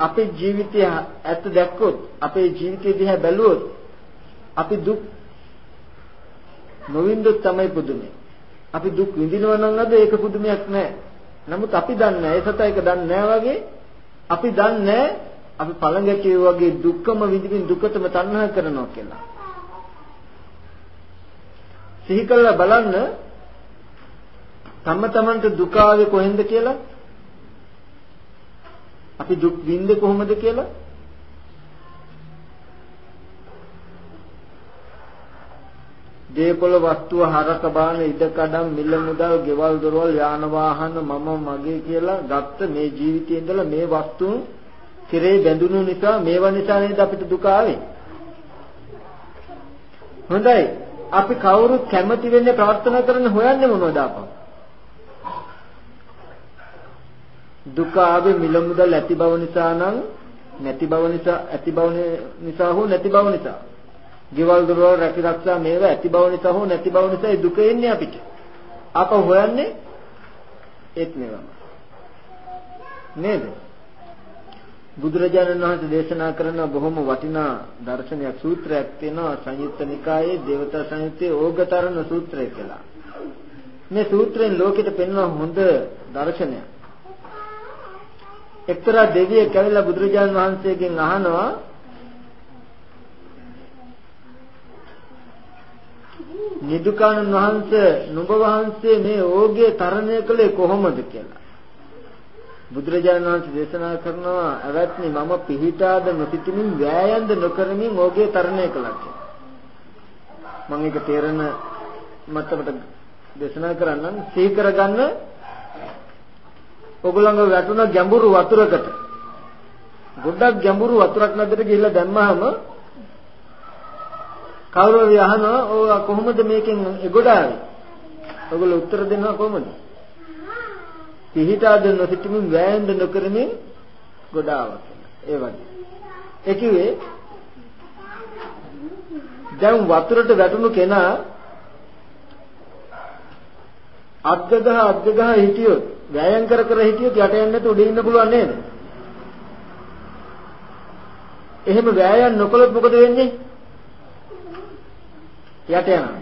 අපේ ජීවිතය ඇත්ත දැක්කොත් අපේ ජීවිතය දිහා බැලුවොත් අපි දුක් නොවින්දොත් තමයි පුදුමේ. අපි දුක් විඳිනවා නම් අද ඒක පුදුමයක් නෑ. නමුත් අපි දන්නේ ඒ සතා එක දන්නේ නෑ වගේ අපි දන්නේ අපි පළඟැටිය වගේ දුක්කම විඳින්න දුකටම තණ්හා කරනවා කියලා. සිහි කළා බලන්න තම තමන්ට දුක ආවේ කොහෙන්ද කියලා අපි දුක් විඳින්නේ කොහොමද කියලා? දේපොළ වස්තුව හරක බාන ඉඩකඩම් මිල මුදල් ගෙවල් දොරවල් යාන වාහන මම මගේ කියලා ගත්ත මේ ජීවිතයේ ඉඳලා මේ වස්තුන් කෙරේ බැඳුණු නිසා මේවා නිසා නේද අපිට දුක ආවේ? හොඳයි. අපි කවුරුත් කැමති වෙන්නේ ප්‍රාර්ථනා කරන හොයන්නේ මොනවද අපා දුක ආවේ මිල මුදල් ඇති බව නිසා නම් නැති බව නිසා ඇති බව නිසා හෝ නැති බව නිසා ගෙවල් දොරවල් රැකිරක්ෂා මේවා ඇති බව නිසා හෝ නැති බව නිසා ඒ දුක එන්නේ අපිට. අප හොයන්නේ ඒත් මේවා. නේද? බුදුරජාණන් වහන්සේ දේශනා කරන බොහොම වටිනා දර්ශනයක් සූත්‍රයක් තියෙනවා සංයුත්ත නිකායේ දේවතා සංයුත්තේ ඕගතරණ සූත්‍රය කියලා. මේ සූත්‍රයෙන් ලෝකෙට පෙන්වන හොඳ දර්ශනයක්. එක්තරා දෙවියෙක් ඇවිල්ලා බුදුරජාණන් වහන්සේගෙන් අහනවා නිදුකානන් වහන්සේ නුඹ වහන්සේ මේ ඕගේ තරණය කළේ කොහොමද කියලා. බුදුරජාණන් වහන්සේ දේශනා කරනවා අවත්නි මම පිහිටාද නොසිතමින් වෑයම්ද නොකරමින් ඕගේ තරණය කළා කියලා. මම ඒක තේරෙන මට්ටමට දේශනා කරන්නම් සිහි කරගන්න ඔගොල්ලන්ගේ වැටුණ ගැඹුරු වතුරකට ගොඩක් ගැඹුරු වතුරක් මැදට ගිහිල්ලා දැම්මහම කවුරු හරි අහනවා ඕවා කොහොමද මේකෙන් එගොඩ ආවේ? ඔයගොල්ලෝ උත්තර දෙනවා කොහොමද? පිහිටා දෙන්න සිටමින් වෑයම් නොකරමින් ගොඩ ආවා ඒ වගේ. ඒ කිව්වේ දැන් වතුරට වැටුණු කෙනා අද්දගහ අද්දගහ හිටියොත් වෑයම් කර කර හිටියොත් යට යන්න නැතුව උඩ ඉන්න පුළුවන් නේද? එහෙම වෑයම් නොකළොත් මොකද වෙන්නේ? යට යනවා.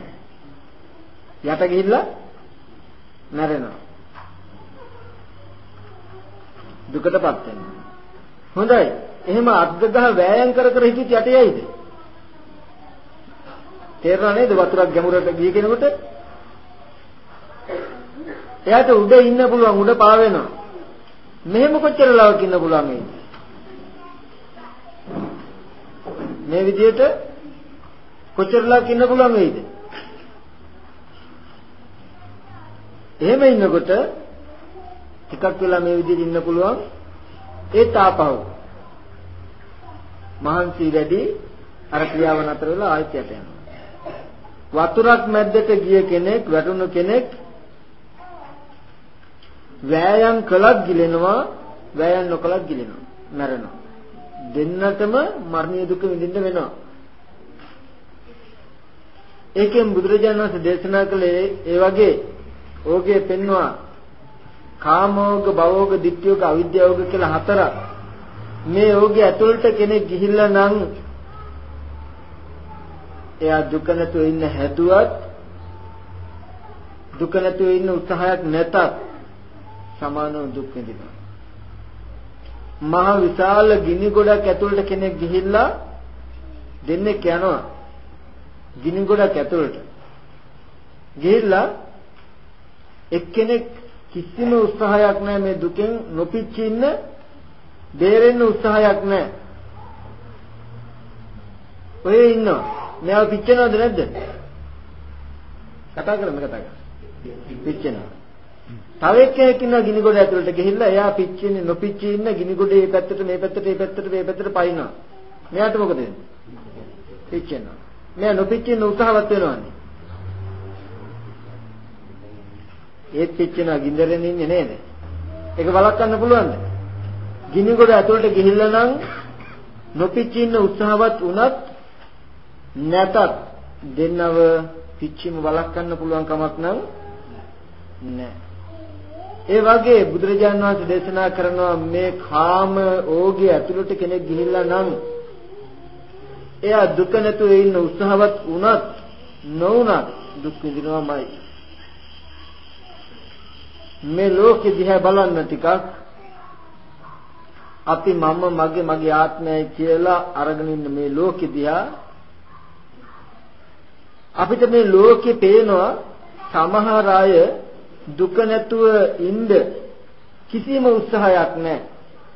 යට ගිහිල්ලා මැරෙනවා. දුකටපත් වෙනවා. හොඳයි. එහෙම අද්දගහ වෑයම් කර කර හිටියත් යට යයිද? තේරෙනව නේද වතුරක් ගැඹුරට ගිය කෙනෙකුට? එයාට උඩ ඉන්න පුළුවන් උඩ පා වෙනවා. මෙහෙම කොච්චර ලාවක් ඉන්න පුළුවන් මේ විදිහට කොච්චරලා ඉන්න පුළුවන් වෙයිද? එහෙම ඉන්නකොට ටිකක් වෙලා මේ විදිහට ඉන්න පුළුවන් ඒ තාපහුව. මහන්සි වැඩි අර ක්‍රියාව නතර වෙලා ආයෙත් යට යනවා. වතුරක් මැද්දට ගිය කෙනෙක් වැටුණු කෙනෙක් වෑයම් කළත් ගිලෙනවා වෑයම් නොකළත් ගිලෙනවා මැරෙනවා. දෙන්නටම මරණීය දුක විඳින්න වෙනවා. ඒකෙන් බුදුරජාණන් වහන්සේ දේශනා කළේ ඒ වගේ ඕකේ පෙන්නවා කාමෝග භවෝග ditthiyෝග අවිද්‍යාවෝග කියලා හතරක්. මේ ඕගේ ඇතුළට කෙනෙක් ගිහිල්ලා නම් එයා දුක නැතුව ඉන්න හැදුවත් දුක නැතුව ඉන්න උත්සාහයක් නැතත් සමානව දුක් විඳිනවා මහ විශාල ගිනි ගොඩක් ඇතුළට කෙනෙක් ගිහිල්ලා දෙන්නේ යනවා ගිනි ගොඩක් ඇතුළට ගිහිල්ලා එක්කෙනෙක් කිසිම උත්සාහයක් නැහැ මේ දුකෙන් නොපිච්චි ඉන්න බේරෙන්න උත්සාහයක් නැහැ. ඔය ඉන්නවා. මෙයාව පිච්චෙනවද නැද්ද? කතා කරන්න කතා කරන්න. පිච්චෙනවා. තව එක්කෙනෙක් ඉන්නවා ගිනි ගොඩ ඇතුළට ගිහිල්ලා එයා පිච්චෙන්නේ නොපිච්චී ඉන්න ගිනි ගොඩේ මේ පැත්තට මේ පැත්තට මේ පැත්තට මේ පැත්තට පයින්නවා. මෙයාට මොකද වෙන්නේ? පිච්චෙනවා. මෙයා නොපිච්චෙන්න උත්සාහවත් වෙනවන්නේ. ඒත් පිච්චෙනවා ගින්දරෙන් ඉන්නේ නේද? ඒක වළක්වන්න පුළුවන්ද? ගිනි ගොඩ ඇතුළට ගිහිල්ලා නම් නොපිච්චී ඉන්න උත්සාහවත් වුණත් නැතත් දෙන්නව පිච්චීම වළක්වන්න පුළුවන් කමක් නම් නැහැ. ඒ වගේ බුදුරජාන් වහන්සේ දේශනා කරනවා මේ කාම ඕගය ඇතුළට කෙනෙක් ගිහිල්ලා නම් එයා දුක නැතුව ඉන්න උත්සාහවත් වුණත් නොවුණත් දුක් විඳිනවාමයි. මේ ලෝකෙ දිහා බලන්න ටිකක් අපි මම මගේ මගේ ආත්මයයි කියලා අරගෙන ඉන්න මේ ලෝකෙ දිහා අපිට මේ ලෝකේ පේනවා සමහර අය දුක නැතුව ඉන්න කිසිම උත්සාහයක් නැහැ.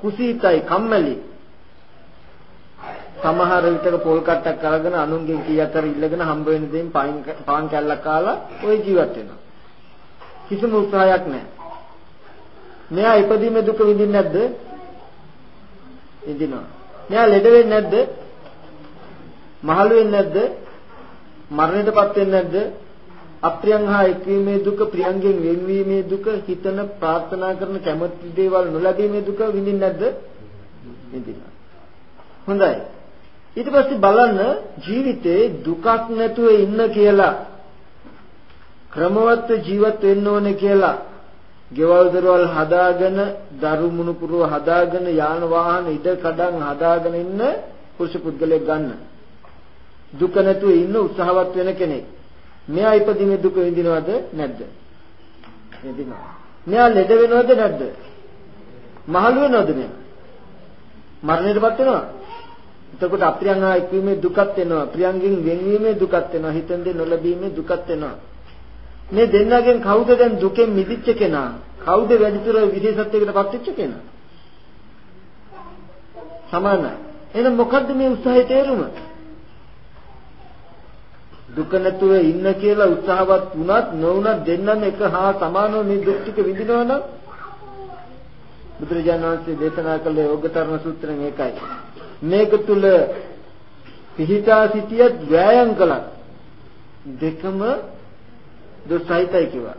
කුසීතයි කම්මැලි. සමහර විටක පොල් කට්ටක් අරගෙන අනුන්ගෙන් කීයක් කර ඉල්ලගෙන හම්බ වෙන දේෙන් පාන් කැල්ලක් කාලා ওই ජීවත් වෙනවා. කිසිම උත්සාහයක් නැහැ. මෙයා ඉපදීමේ දුක විඳින්නේ නැද්ද? විඳිනවා. මෙයා ලෙඩ වෙන්නේ නැද්ද? මහලු වෙන්නේ නැද්ද? මරණයටපත් වෙන්නේ නැද්ද? අප්‍රියං හා එක්වීමේ දුක, ප්‍රියංගෙන් වෙන්වීමේ දුක, හිතන ප්‍රාර්ථනා කරන කැමති දේවල් නොලැබීමේ දුක විඳින්නේ නැද්ද? විඳිනවා. හොඳයි. ඊට පස්සේ බලන්න ජීවිතේ දුකක් නැතුව ඉන්න කියලා ක්‍රමවත් ජීවත් වෙන්න ඕනේ කියලා ගෙවල් දරවල් හදාගෙන දරු මුණුපුරව හදාගෙන යාන වාහන ඉඩ කඩන් හදාගෙන ඉන්න පුරුෂ පුද්ගලයෙක් ගන්න දුක නැතුව ඉන්න උත්සාහවත් වෙන කෙනෙක් මෙයා ඉපදීමේ දුක විඳිනවද නැද්ද විඳිනවා මෙයා ලෙඩ වෙනවද නැද්ද මහලු වෙනවද මෙයා මරණයටපත් වෙනවා එතකොට අප්‍රියංගා එක්වීමේ දුකත් එනවා ප්‍රියංගෙන් වෙන්වීමේ දුකත් එනවා හිතෙන් දෙ නොලැබීමේ දුකත් එනවා මේ දෙන්නගෙන් කවුද දැන් දුකෙන් මිදිච්ච කෙනා? කවුද වැඩිතුර විශේෂත්වයකට පත්වෙච්ච කෙනා? සමානයි. එහෙනම් මොකද්ද මේ උත්සාහයේ තේරුම? දුක නැතුව ඉන්න කියලා උත්සාහවත් වුණත් නොවුණත් දෙන්නම එක හා සමානව මේ දුක් ටික විඳිනවනම් බුදුරජාණන් වහන්සේ දේශනා කළ යෝගතරණ සූත්‍රයෙන් ඒකයි. මේක තුල පිහිටා සිටියත් වෑයම් කළත් දෙකම දුස්සහිතයි කිව්වා.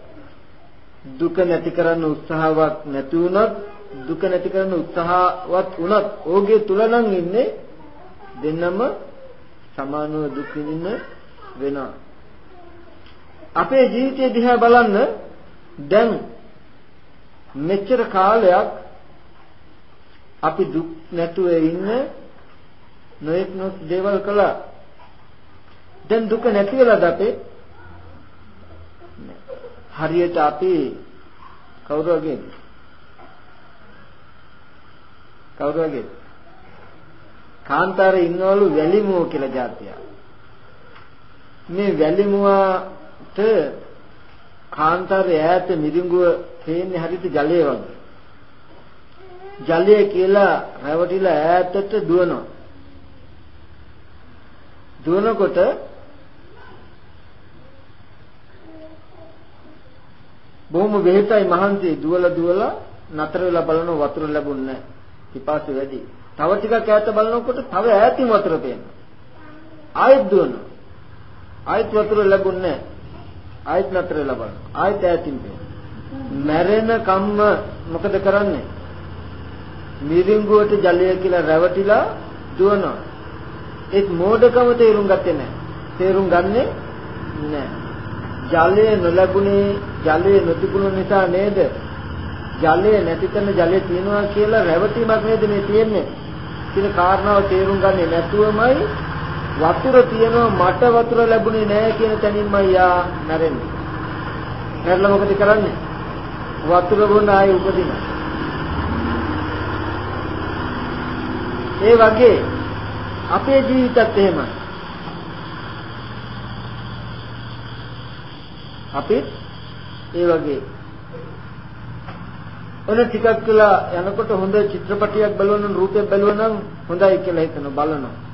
දුක නැති කරන්න උත්සාහවත් නැති වුණත් දුක නැති කරන්න උත්සාහවත් වුණත් ඕගේ තුල නම් ඉන්නේ දෙන්නම සමානව දුක් විඳින්න වෙනවා. අපේ ජීවිතය දිහා බලන්න දැන් මෙච්චර කාලයක් අපි දුක් නැතුව ඉන්න නොයෙක් නොත් දේවල් කළා. දැන් දුක නැති වෙලාද අපේ හරියට අපි කවුරු වගේද? කවුරු වගේද? කාන්තාරේ ඉන්නවලු වැලිමුව කියලා જાතිය. මේ වැලිමුවට කාන්තාරේ ඈත මිරිඟුව තේන්නේ හරියට ජලය වගේ. ජලය කියලා රැවටිලා ඈතට දුවනවා. දුවනකොට බොහොම වෙහෙතයි මහන්සි දුවලා දුවලා නතර වෙලා බලන වතුර ලැබුණේ නැහැ. පිපාසය වැඩි. තව ටිකක් ඈත බලනකොට තව ඈතින් වතුර පේනවා. ආයෙත් දුවනවා. ආයෙත් වතුර ලැබුණේ නැහැ. ආයෙත් නතර වෙලා බලනවා. ආයෙත් ඈතින් පේනවා. මැරෙන කම්ම මොකද කරන්නේ? මිරිඟුවට ජලය කියලා රැවටිලා දුවනවා. ඒත් මෝඩකම තේරුම් ගත්තේ නැහැ. තේරුම් ගන්නේ නැහැ. ජලය නොලැබුණේ ජලය නොතිබුණු නිසා නේද? ජලය නැති කරන ජලය තියනවා කියලා රැවටීමක් නේද මේ තියෙන්නේ? කියන කාරණාව තේරුම් ගන්නේ නැතුවමයි වතුර තියෙනවා මට වතුර ලැබුණේ නැහැ කියන තැනින්මයි යා නැරෙන්නේ. නැරලා මොකද කරන්නේ? වතුර බොන්න ආයෙ උපදිනවා. ඒ වගේ අපේ ජීවිතත් එහෙමයි. අපිත් ඒ වගේ ඔන්න ටිකක් වෙලා යනකොට හොඳ චිත්‍රපටියක් බලවනම් රූපයක් බලවනම් හොඳයි කියලා හිතන බලනවා.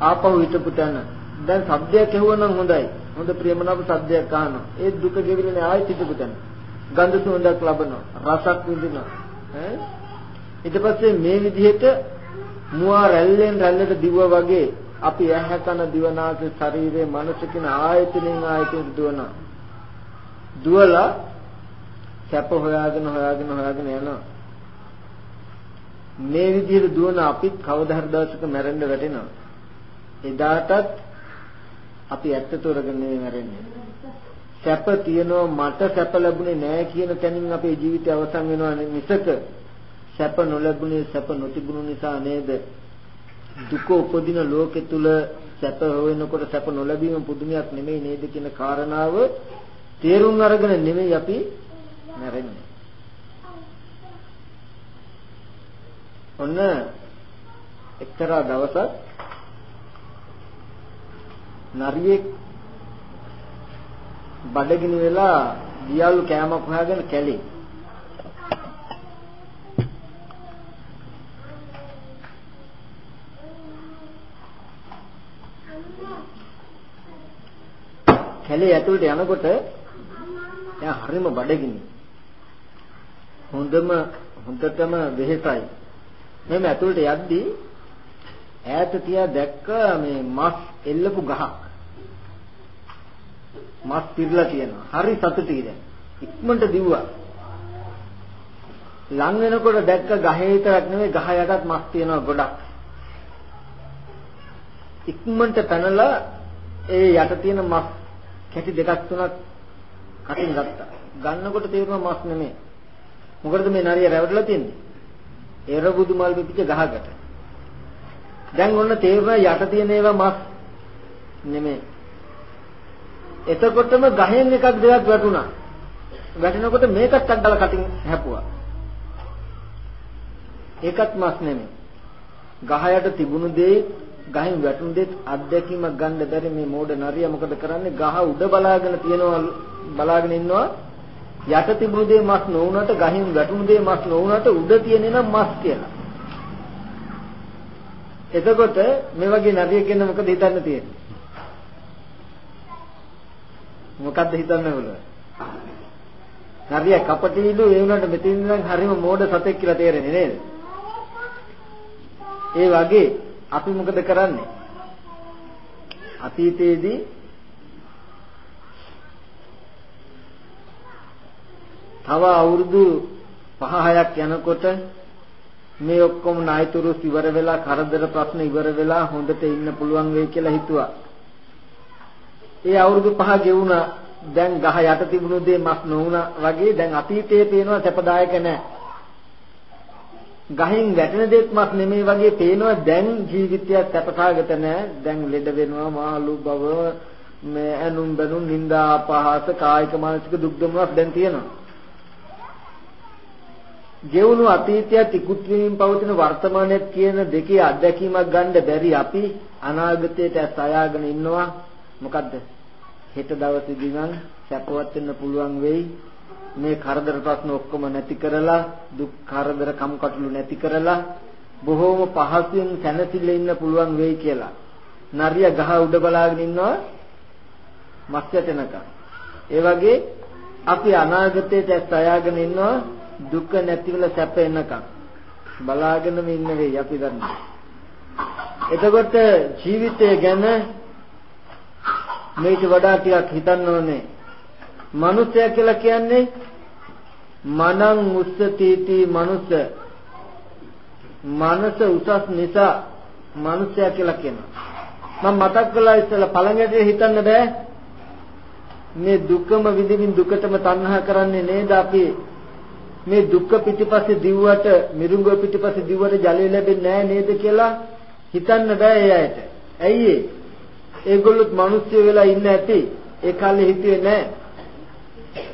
ආපහු හිටපු තැන දැන් සද්දයක් ඇහුවනම් හොඳයි. හොඳ ප්‍රියමනාප සද්දයක් අහනවා. ඒ දුක ගෙවිලනේ ආයෙත් හිටපු තැන. ගන්ධ සුවඳක් ලබනවා. රසක් විඳිනවා. ඈ ඊට පස්සේ මේ විදිහට මුවා රැල්ලෙන් රැල්ලට දිව්වා වගේ අපි ඇහැ කන දිවනාස ශරීරයේ මනස කියන ආයතනෙන් ආයතනෙ දුවනවා. දුවලා සැප හොයාගෙන හොයාගෙන හොයාගෙන යනවා. මේ විදිහට දුවන අපිත් කවදා හරි දවසක මැරෙන්න වැටෙනවා. එදාටත් අපි ඇත්ත තොරගෙන නෙවෙයි මැරෙන්නේ. සැප තියනවා මට සැප ලැබුණේ නැහැ කියන තැනින් අපේ ජීවිතය අවසන් වෙනවා මිසක සැප නොලැබුණේ සැප නොතිබුණු නිසා නේද? දුක උපදින ලෝකෙ තුල සැප හොයනකොට සැප නොලැබීම පුදුමයක් නෙමෙයි නේද කියන කාරණාව තේරුම් අරගෙන නෙමෙයි අපි මැරෙන්නේ. ඔන්න එක්තරා දවසක් නරියෙක් බඩගිනි වෙලා දියලු කෑමක් හොයාගෙන කැලේ. කැලේ ඇතුළට යනකොට එයා හරිම බඩගිනි. හොඳම හොඳටම වෙහෙසයි. මෙහෙම ඇතුළට යද්දී ඈත තියා දැක්ක මේ මස් එල්ලපු ගහක්. මස් පිරලා තියෙනවා. හරි සතුටුයි දැන්. ඉක්මනට දිව්වා. ලං වෙනකොට දැක්ක ගහේ විතරක් නෙමෙයි ගහ යටත් මස් තියෙනවා ගොඩක්. ඉක්මනට පැනලා ඒ යට තියෙන මස් කැටි දෙකක් තුනක් කටින් ගත්තා. ගන්නකොට තේරුණා මස් නෙමෙයි. මොකටද මේ නරිය රැවටලා තින්නේ? එරබුදු මල් පිපිච්ච ගහකට. දැන් ඔන්න තේරුණා යට තියෙන ඒවා මස් නෙමෙයි. එතකොටම ගහෙන් එකක් දෙකක් වැටුණා. වැටෙනකොට මේකත් අඩලා කටින් හැපුවා. ඒකත් මස් නෙමෙයි. ගහයට තිබුණු දේ ගහෙන් වැටුණු දෙත් අත්දැකීමක් ගන්න බැරි මේ මෝඩ නරියා මොකද කරන්නේ? ගහ උඩ බලාගෙන තියනවා බලාගෙන ඉන්නවා යට තිබුණු දේ මස් නොවුනට ගහින් වැටුණු දේ මස් නොවුනට උඩ තියෙන නම් මස් කියලා. එතකොට මේ වගේ නරිය කියන මොකද හිතන්න තියෙන්නේ? මොකද්ද හිතන්න ඕන? නරිය කපටිලු ඒ වුණාට මෙතන ඉඳන් හරිම මෝඩ සතෙක් කියලා තේරෙන්නේ නේද? ඒ වගේ අපි මොකද කරන්නේ? අතීතයේදී තව අවුරුදු 5-6ක් යනකොට මේ ඔක්කොම ණයතුරු ඉවර වෙලා කරදර ප්‍රශ්න ඉවර වෙලා හොඳට ඉන්න පුළුවන් වෙයි කියලා හිතුවා. ඒ අවුරුදු 5 ගෙවුණා. දැන් ගහ යට තිබුණු දේ මස් නොවුණා වගේ දැන් අතීතයේ පේනවා සැපදායක නැහැ. ගහින් වැටෙන දෙයක් මස් නෙමෙයි වගේ පේනවා දැන් ජීවිතය සැපසාගත නැහැ. දැන් ලෙඩ වෙනවා මාළු බව මේ ඇනුම් බැනුම් නිന്ദා අපහාස කායික මානසික දුක් දුමනක් දැන් තියෙනවා. ගෙවුණු අතීතයත් ඉක්ුත් වෙමින් පවතින වර්තමානයත් කියන දෙකේ අත්දැකීමක් ගන්න බැරි අපි අනාගතයට ඇස් අයාගෙන ඉන්නවා. මොකද්ද? හෙට දවසේදී නම් සැපවත් වෙන්න පුළුවන් වෙයි. මේ කරදර ප්‍රශ්න ඔක්කොම නැති කරලා දුක් කරදර කම්කටොළු නැති කරලා බොහෝම පහසුවෙන් සැනසෙල්ල ඉන්න පුළුවන් වෙයි කියලා. නරිය ගහ උඩ බලාගෙන ඉන්නවා මස් යටනක ඒ වගේ අපි අනාගතයට ඇස් අයාගෙන ඉන්නවා. දුක නැති වෙලා සැප එනකම් බලාගෙනම ඉන්න වෙයි අපි දන්නේ. එතකොට ජීවිතය ගැන මේක වඩා ටිකක් හිතන්න ඕනේ. මනුස්සය කියලා කියන්නේ මනං උස්සතිති මනුස්ස. මනස උසස් නිසා මනුස්සය කියලා කියනවා. මම මතක් කළා ඉස්සෙල්ලා පළඟට හිතන්න බෑ. මේ දුකම විඳින්න දුකටම තණ්හා කරන්නේ නේද අපි මේ දුක්ඛ පිටිපස්සේ දිව්වට මිරුංග පිටිපස්සේ දිව්වට ජලය ලැබෙන්නේ නැහැ නේද කියලා හිතන්න බෑ ඒ අයට. ඇයි ඒ? ඒගොල්ලොත් මිනිස්සු වෙලා ඉන්න ඇති. ඒ කාලේ හිතුවේ නැහැ.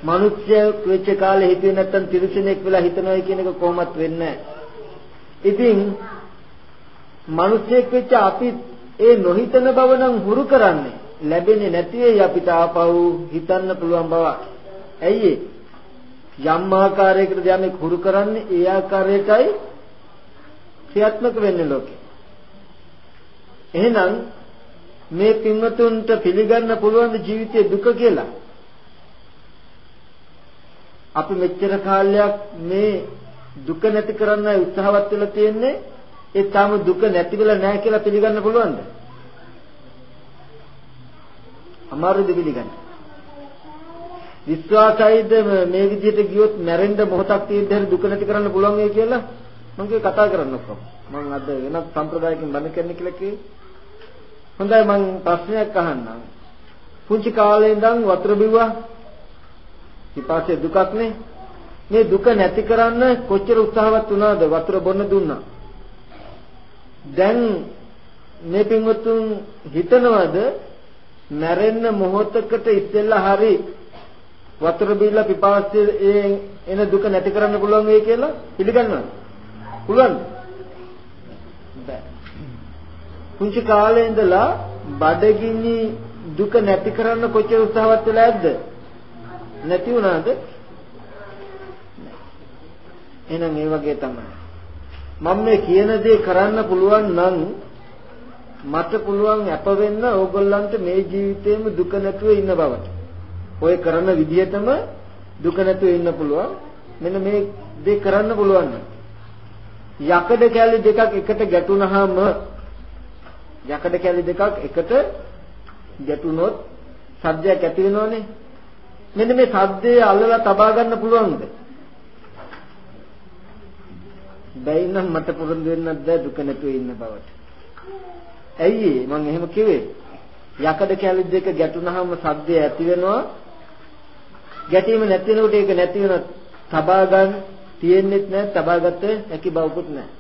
මිනිස්සු වෙච්ච කාලේ හිතුවේ නැත්තම් තිරිසනෙක් වෙලා හිතනවා කියන එක කොහොමත් වෙන්නේ ඉතින් මිනිස්සෙක් වෙච්ච අපි ඒ නොහිතන බව නම් හුරු කරන්නේ ලැබෙන්නේ නැති වෙයි අපිට ආපහු හිතන්න පුළුවන් බව. ඇයි යම් ආකාරයකට යමෙක් හුරු කරන්නේ ඒ ආකාරයටයි ක්‍රියාත්මක වෙන්නේ ලෝකේ. එහෙනම් මේ පින්වතුන්ට පිළිගන්න පුළුවන් ජීවිතයේ දුක කියලා. අපි මෙච්චර කාලයක් මේ දුක නැති කරන්න උත්සාහවත් වෙලා තියෙන්නේ ඒ තාම දුක නැති වෙලා නැහැ කියලා පිළිගන්න පුළුවන්ද? අමාරුද පිළිගන්න. විශ්වාසයිද මේ විදිහට ගියොත් මැරෙන්න මොහොතක් තියෙද්දී දුක නැති කරන්න පුළුවන් වෙයි කියලා මම කතා කරන්න ඔක්කොම. මම අද වෙනත් සම්ප්‍රදායකින් බඳ කරන්න කියලා කිව්වේ. හොඳයි මම ප්‍රශ්නයක් අහන්නම්. පුංචි කාලේ ඉඳන් වතුර බිව්වා. ඊපස්සේ දුකක් නේ. මේ දුක නැති කරන්න කොච්චර උත්සාහවත් වුණාද වතුර බොන්න දුන්නා. දැන් මේ පින්වතුන් හිතනවද මැරෙන්න මොහොතකට ඉස්සෙල්ලා හරි වතුර බීලා පිපාසයේ එන දුක නැති කරන්න පුළුවන් වෙයි කියලා පිළිගන්නවද? පුළුවන්ද? බෑ. පුංචි කාලේ ඉඳලා බඩගිනි දුක නැති කරන්න කොච්චර උත්සාහවත් වෙලා ඇද්ද? නැති වුණාද? එහෙනම් ඒ වගේ තමයි. මම මේ කියන දේ කරන්න පුළුවන් නම් මට පුළුවන් අප වෙන්න ඕගොල්ලන්ට මේ ජීවිතේම දුක නැතුව ඉන්න බවට. ඔය කරන විදිහටම දුක නැතුව ඉන්න පුළුවන්. මෙන්න මේ දේ කරන්න පුළුවන්. යකඩ කැලි දෙකක් එකට ගැටුනහම යකඩ කැලි දෙකක් එකට ගැටුනොත් සද්දයක් ඇති වෙනවනේ. මෙන්න මේ සද්දේ අල්ලලා තබා ගන්න පුළුවන්ද? බැයි නම් මට පුරුදු වෙන්නත් බෑ දුක නැතුව ඉන්න බවට. ඇයි මම එහෙම කිව්වේ? යකඩ කැලි දෙක ගැටුනහම සද්දය ඇති වෙනවා. ගැටීම නැති වෙනකොට ඒක නැති වෙන තබා ගන්න තියෙන්නෙත් නැහැ තබා ගත්ත හැකි බවකුත් නැහැ.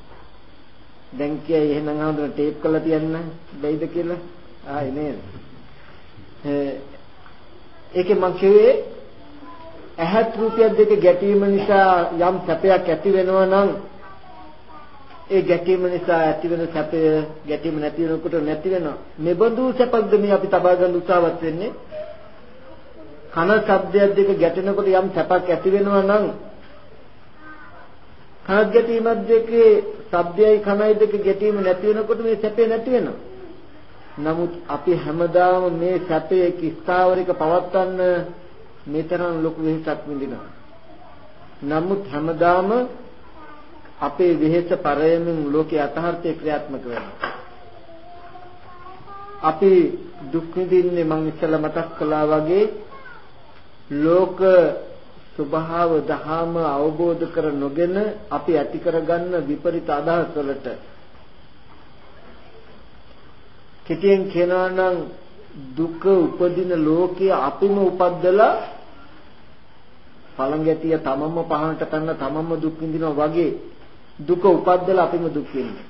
දැන් කියයි එහෙනම් ආන්දර ටේප් කරලා තියන්න බැයිද කියලා? ආයි නේද? ඒකේ මං කිව්වේ ඇහත් රූපයක් දෙක ගැටීම නිසා යම් සැපයක් ඇති වෙනවා නම් ඒ ගැටීම නිසා ඇති වෙන සැපය ගැටීම නැති වෙනකොට නැති වෙනවා. මෙබඳු සැපක්ද මේ අපි තබා ගන්න උත්සාහවත් වෙන්නේ? කන ශබ්දයක් දෙක ගැටෙනකොට යම් සැපක් ඇති වෙනවා නම් කනත් ගැටීමත් දෙකේ ශබ්දයයි කනයි දෙක ගැටීම නැති වෙනකොට මේ සැපේ නැති වෙනවා. නමුත් අපි හැමදාම මේ සැපේ කිස්තාවරික පවත්වන්න මෙතරම් ලොකු වෙහසක් විඳිනවා. නමුත් හැමදාම අපේ වෙහෙස පරයමින් ලෝකේ අතහර්ථය ක්‍රියාත්මක වෙනවා. අපි දුක් විඳින්නේ මම ඉස්සෙල්ලා මතක් කළා වගේ ලෝක ස්වභාව දහම අවබෝධ කර නොගෙන අපි ඇති කරගන්න විපරිත අදහස් වලට කෙටියෙන් කියනවා නම් දුක උපදින ලෝකයේ අපිම උපද්දලා පළඟැතිය තමම පහනට පැන්න තමම දුක් විඳිනවා වගේ දුක උපද්දලා අපිම දුක් විඳිනවා.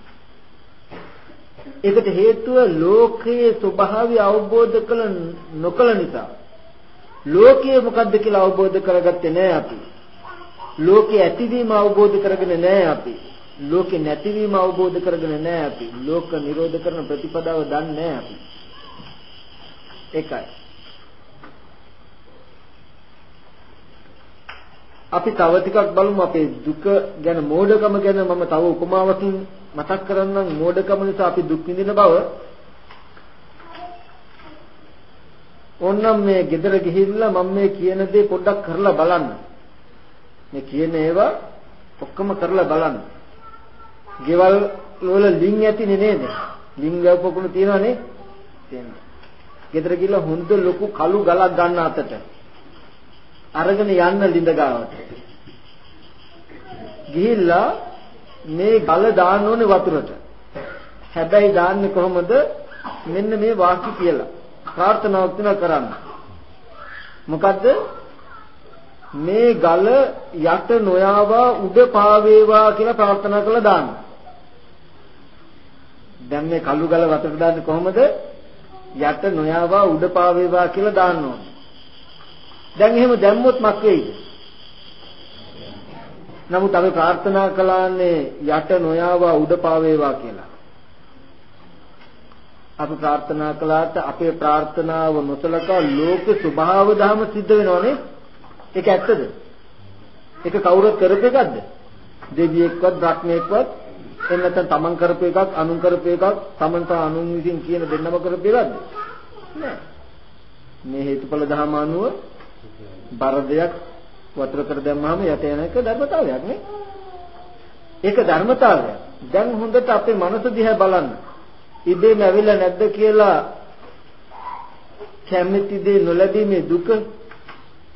ඒකට හේතුව ලෝකයේ ස්වභාවය අවබෝධ කළ නොකළ නිසා. ලෝකය මොකද්ද කියලා අවබෝධ කරගත්තේ නැහැ අපි. ලෝකයේ ඇතිවීම අවබෝධ කරගෙන නැහැ අපි. ලෝකේ නැතිවීම අවබෝධ කරගෙන නැහැ අපි. ලෝක නිරෝධ කරන ප්‍රතිපදාව දන්නේ නැහැ අපි. ඒකයි. අපි තව ටිකක් බලමු අපේ දුක ගැන මෝඩකම ගැන මම තව උපමාවකින් මතක් කරන්නම් මෝඩකම නිසා අපි දුක් විඳින බව ඕන්නම් මේ ගෙදර ගිහිල්ලා මම මේ කියන දේ පොඩ්ඩක් කරලා බලන්න මේ කියන ඒවා ඔක්කොම කරලා බලන්න ගෙවල් වල ලිං ඇතිනේ නේද ලිං ගවපකුණු තියෙනවනේ තියෙනවා ගෙදර ගිහිල්ලා හොඳ ලොකු කළු ගලක් ගන්න අතට අරගෙන යන්න ලිඳ ගාවට. ගිහිල්ලා මේ ගල දාන්න ඕනේ වතුරට. හැබැයි දාන්නේ කොහොමද? මෙන්න මේ වාක්‍ය කියලා. ප්‍රාර්ථනාවක් තුන කරන්න. මොකද්ද? මේ ගල යට නොයාවා උඩ පාවේවා කියලා ප්‍රාර්ථනා කරලා දාන්න. දැන් මේ කළු ගල වතුරට දාන්නේ කොහොමද? යට නොයාවා උඩ පාවේවා කියලා දාන්න ඕනේ. දැන් එහෙම දැම්මොත් මක් වෙයිද? නමුත් අපි ප්‍රාර්ථනා කළාන්නේ යට නොයාවා උඩ පාවේවා කියලා. අපි ප්‍රාර්ථනා කළාට අපේ ප්‍රාර්ථනාව නොසලකා ලෝක ස්වභාව ධම සිද්ධ වෙනවනේ. ඒක ඇත්තද? ඒක කවුරුත් කරපු එකක්ද? දෙවියෙක්වත් බ්‍රහ්මයෙක්වත් එහෙම නැත්නම් තමන් කරපු එකක් අනුන් කරපු එකක් තමන්ට අනුන් විසින් කියන දෙන්නම කරපු එකක්ද? නෑ. මේ හේතුඵල ධර්ම අනුව බර දෙයක් වතුර කර දැම්මම යට යන එක ධර්මතාවයක් නේ. ඒක ධර්මතාවයක්. දැන් හොඳට අපේ මනස දිහා බලන්න. ඉබේම ඇවිල්ලා නැද්ද කියලා කැමැති දේ නොලැබීමේ දුක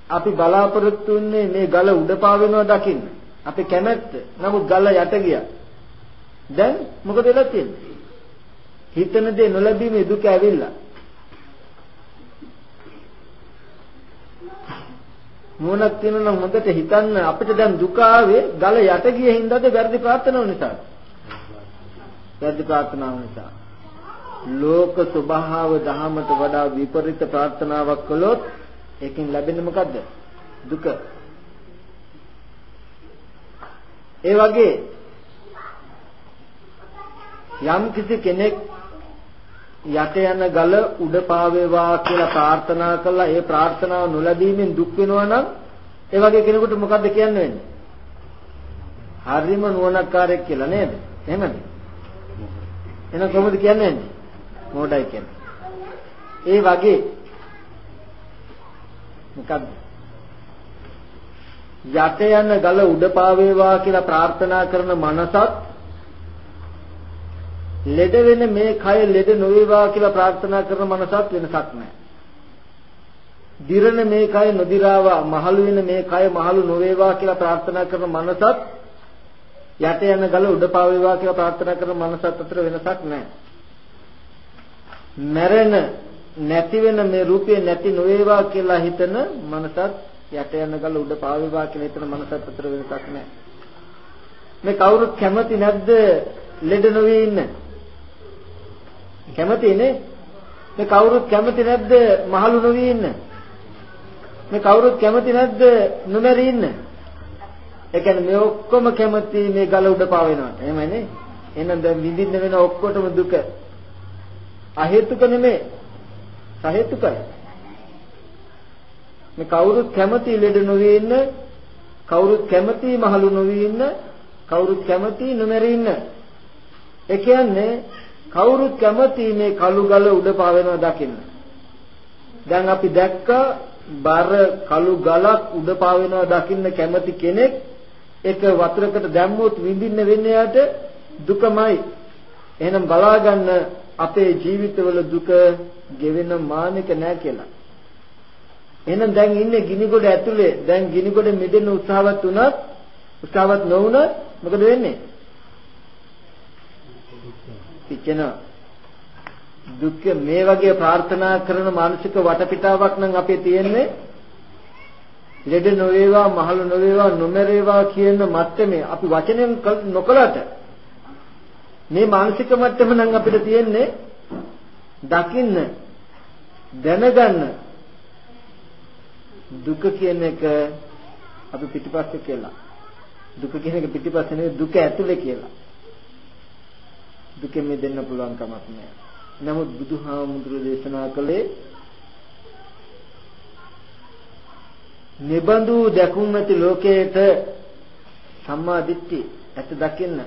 අපි බලාපොරොත්තු වෙන්නේ මේ ගල උඩ පාවෙනවා දකින්න. අපි කැමැත්ත. නමුත් ගල යට ගියා. දැන් මොකද වෙලා තියෙන්නේ? හිතන දේ නොලැබීමේ දුක ඇවිල්ලා. මොනක් තියෙනවා නම් හොඳට හිතන්න අපිට දැන් දුක ආවේ ගල යට ගිය හින්දාද වැරදි ප්‍රාර්ථනාව නිසා. වැරදි ප්‍රාර්ථනාව නිසා. ලෝක ස්වභාව දහමට වඩා විපරිත ප්‍රාර්ථනාවක් කළොත් ඒකෙන් ලැබෙන්නේ මොකද්ද? දුක. ඒ වගේ යම් කිසි කෙනෙක් යට යන ගල උඩ පාවේවා කියලා ප්‍රාර්ථනා කළා ඒ ප්‍රාර්ථනාව නොලැබීමෙන් දුක් වෙනවා නම් ඒ වගේ කෙනෙකුට මොකද්ද කියන්න වෙන්නේ? හරිම නුවණක්කාරයෙක් කියලා නේද? එහෙමද? එහෙනම් කොහොමද කියන්නේ? මොඩයි කියන්නේ. ඒ වගේ මොකද්ද? යට යන ගල උඩ පාවේවා කියලා ප්‍රාර්ථනා කරන මනසත් ලෙඩ වෙන මේ කය ලෙඩ නොවේවා කියලා ප්‍රාර්ථනා කරන මනසත් වෙනසක් නැහැ. දිරන මේ කය නොදිරාවා මහලු වෙන මේ කය මහලු නොවේවා කියලා ප්‍රාර්ථනා කරන මනසත් යට යන ගල උඩ පාවේවා කියලා ප්‍රාර්ථනා කරන මනසත් අතර වෙනසක් නැහැ. මැරෙන නැති වෙන මේ රූපේ නැති නොවේවා කියලා හිතන මනසත් යට යන ගල උඩ පාවේවා කියලා හිතන මනසත් අතර වෙනසක් නැහැ. මේ කවුරුත් කැමති නැද්ද ලෙඩ නොවේ ඉන්න? කැමතිනේ. මේ කවුරුත් කැමති නැද්ද මහලු නොවී ඉන්න? මේ කවුරුත් කැමති නැද්ද නොමැරී ඉන්න? ඒ කියන්නේ මේ ඔක්කොම කැමති මේ ගල උඩ පාවෙනවට. එහෙමනේ. එහෙනම් දැන් විඳින්න වෙන ඔක්කොටම දුක. අහේතුක නෙමෙයි. සහේතුකයි. මේ කවුරුත් කැමති ලෙඩ නොවී ඉන්න, කවුරුත් කැමති මහලු නොවී ඉන්න, කවුරුත් කැමති නොමැරී ඉන්න. ඒ කියන්නේ කවුරුත් කැමති මේ කළු ගල උඩ පාවෙනවා දකින්න. දැන් අපි දැක්ක බර කළු ගලක් උඩ පාවෙනවා දකින්න කැමති කෙනෙක් ඒක වතුරකට දැම්මොත් විඳින්න වෙන්නේ යට දුකමයි. එහෙනම් බලා ගන්න අපේ ජීවිතවල දුක ගෙවෙන මානික නෑ කියලා. එහෙනම් දැන් ඉන්නේ ගිනිගොඩ ඇතුලේ දැන් ගිනිගොඩ මිදෙන්න උත්සාහවත් වුණත් උත්සාහවත් නොවුණත් මොකද වෙන්නේ? පිච්චෙනවා. දුක් මේ වගේ ප්‍රාර්ථනා කරන මානසික වටපිටාවක් නම් අපේ තියෙන්නේ ලෙඩ නොවේවා මහලු නොවේවා නොමරේවා කියන මට්ටමේ අපි වචනෙන් නොකලට මේ මානසික මට්ටම නම් අපිට තියෙන්නේ දකින්න දැනගන්න. දුක කියන එක අපි පිටිපස්සේ කියලා. දුක කියන එක පිටිපස්සේ නෙවෙයි දුක ඇතුලේ කියලා. දුකෙන් මිදෙන්න පුළුවන් කමක් නැහැ. නමුත් බුදුහාමුදුරු දේශනා කළේ නිබඳු දැකුම් ඇති ලෝකයට සම්මා දිට්ඨි ඇත දකින්න.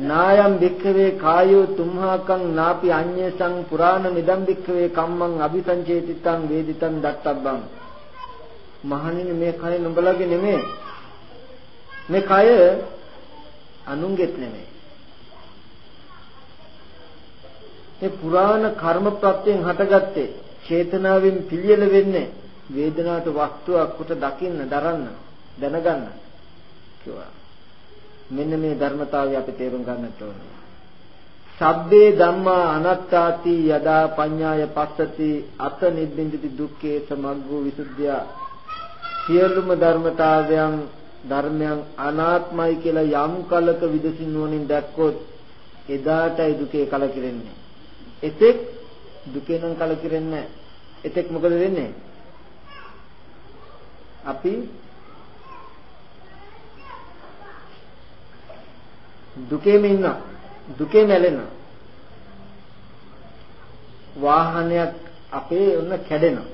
නායම් භික්ඛවේ කායෝ තුම්හාකං නාපි අඤ්ඤසං පුරාණ නිදම් භික්ඛවේ කම්මං අபிසංචේතිතං වේදිතං දත්තබ්බං. මහණෙනි මේ කය නුඹලගේ නෙමෙයි මේ කය අනුන්ගෙත් නෙමෙයි මේ පුරාණ කර්ම ප්‍රත්‍යයෙන් හටගත්තේ චේතනාවෙන් පිළියෙල වෙන්නේ වේදනාවට වස්තුවක් කොට දකින්න දරන්න දැනගන්න කිව්වා. මෙන්න මේ ධර්මතාවය අපි තේරුම් ගන්නට ඕනේ සබ්බේ ධම්මා අනාත්තාති යදා පඤ්ඤාය පස්සති අත නිබ්බින්දති දුක්ඛේ සමග්ගෝ විසුද්ධිය සියලුම ධර්මතාවයන් ධර්මයන් අනාත්මයි කියලා යම් කලක විදසින් නුවණින් දැක්කොත් එදාටයි දුකේ කලකිරෙන්නේ එතෙක් දුකේ නම් කලකිරෙන්නේ නැහැ. එතෙක් මොකද වෙන්නේ? අපි දුකේම ඉන්නවා. දුකේ නැලෙනවා. වාහනයක් අපේ ඔන්න කැඩෙනවා.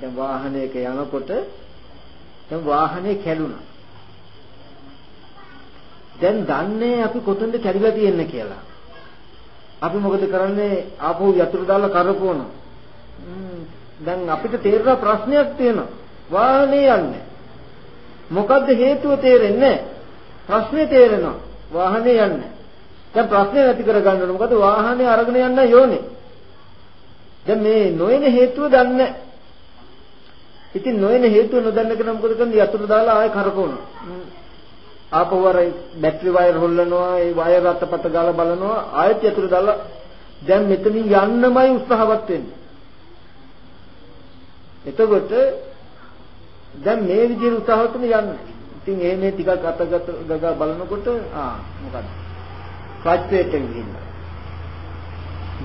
දැන් වාහනයක යනකොට දැන් වාහනේ කැඩුනා. දැන් දන්නේ අපි කොතනද කැඩිලා තියෙන්නේ කියලා. අපි මොකද කරන්නේ ආපහු යතුරු දාලා කරපුවනවා. දැන් අපිට තේරෙන ප්‍රශ්නයක් තියෙනවා. වාහනේ යන්නේ. මොකද්ද හේතුව තේරෙන්නේ ප්‍රශ්නේ තේරෙනවා. වාහනේ යන්නේ. දැන් ප්‍රශ්නේ නැති කරගන්න ඕනේ. මොකද වාහනේ අරගෙන යන්න යෝනේ. දැන් මේ නොයන හේතුව දන්නේ ඉතින් නොයන හේතුව නොදන්න කෙනා මොකද කරන්නේ? යතුරු දාලා ආයෙ කරකවනවා. ආපහු අර බැටරි වයර් හොල්ලනවා, ඒ වයර් අතපත ගාලා බලනවා, ආයෙත් යතුරු දාලා දැන් මෙතනින් යන්නමයි උත්සාහවත් වෙන්නේ. එතකොට දැන් මේ විදිහට උත්සාහවත් වෙන යන්නේ. ඉතින් එහෙම ටිකක් අතගත ගගා බලනකොට ආ මොකද? ක්ලච් ප්ලේට් එක ගිහිල්ලා.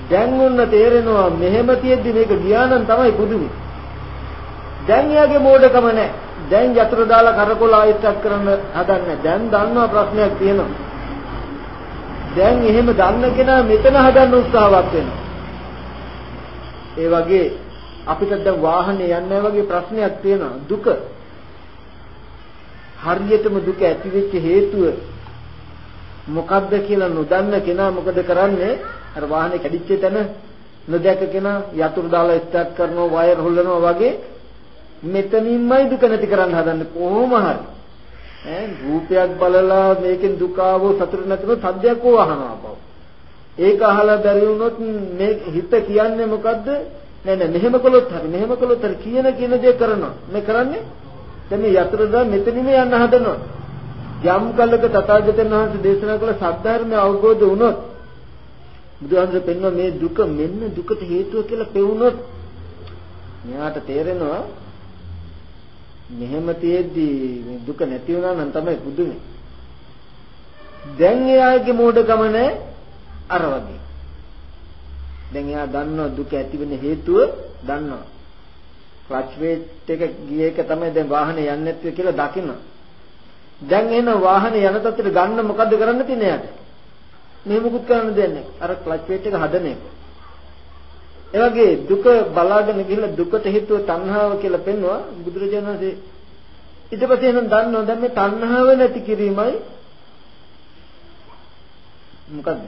දැන් ඔන්න තේරෙනවා මෙහෙම තියෙද්දි මේක ගියා නම් තමයි පුදුමයි. දැන් යාගේ මෝඩකම නැහැ. දැන් යතුරු දාලා කරකොල ආයෙත්ක් කරන්න හදන්නේ. දැන් දන්නවා ප්‍රශ්නයක් තියෙනවා. දැන් එහෙම දන්න කෙනා මෙතන හදන්න උත්සාහවත් වෙනවා. ඒ වගේ අපිට දැන් වාහනේ යන්නේ වගේ ප්‍රශ්නයක් තියෙනවා. දුක. හරියටම දුක ඇති වෙච්ච හේතුව මොකද්ද කියලා නොදන්න කෙනා මොකද කරන්නේ? අර වාහනේ කැඩිච්ච තැන නොදැක කෙනා යතුරු දාලා ස්ටාර්ට් කරනවා වයර් හොල්ලනවා වගේ මෙතනින්මයි දුක නැති කරන්න හදන්නේ. කොහොම හරි. ඈ රූපයක් බලලා මේකෙන් දුක ආවෝ සතුට නැතිව සද්දයක් ඕ අහනවා බව ඒක අහලා බැරි වුණොත් මේ හිත කියන්නේ මොකද්ද? නෑ නෑ මෙහෙම කළොත් හරි මෙහෙම කළොත් හරි කියන කියන දේ කරනවා. මේ කරන්නේ දැන් මේ යතුරුදා මෙතනින්ම යන්න හදනවා යම් කලක තථාගතයන් වහන්සේ දේශනා කළ සත්‍යධර්මය අවබෝධ වුණොත් බුදුහාමුදුරු පෙන්වන මේ දුක මෙන්න දුකට හේතුව කියලා පෙවුනොත් මෙයාට තේරෙනවා මෙහෙම තියෙද්දි මේ දුක නැති වුණා නම් තමයි පුදුමේ. දැන් එයාගේ මෝඩකම නැහැ අර වගේ. දැන් එයා දන්නවා දුක ඇති වෙන හේතුව දන්නවා. ක්ලච් වේට් එක ගිය එක තමයි දැන් වාහනේ යන්නේ නැත්තේ කියලා දකිනවා. දැන් එන වාහනේ යන තත්ත්වෙට ගන්න මොකද්ද කරන්න තියෙන්නේ යාට? මේ මුකුත් කරන්න දෙන්නේ අර ක්ලච් වේට් එක හදන එක. ඒ වගේ දුක බලාගෙන ගිහලා දුකට හේතුව තණ්හාව කියලා පෙන්වුවා බුදුරජාණන් වහන්සේ ඊට පස්සේ එහෙනම් දන්නවා දැන් මේ තණ්හාව නැති කිරීමයි මොකද්ද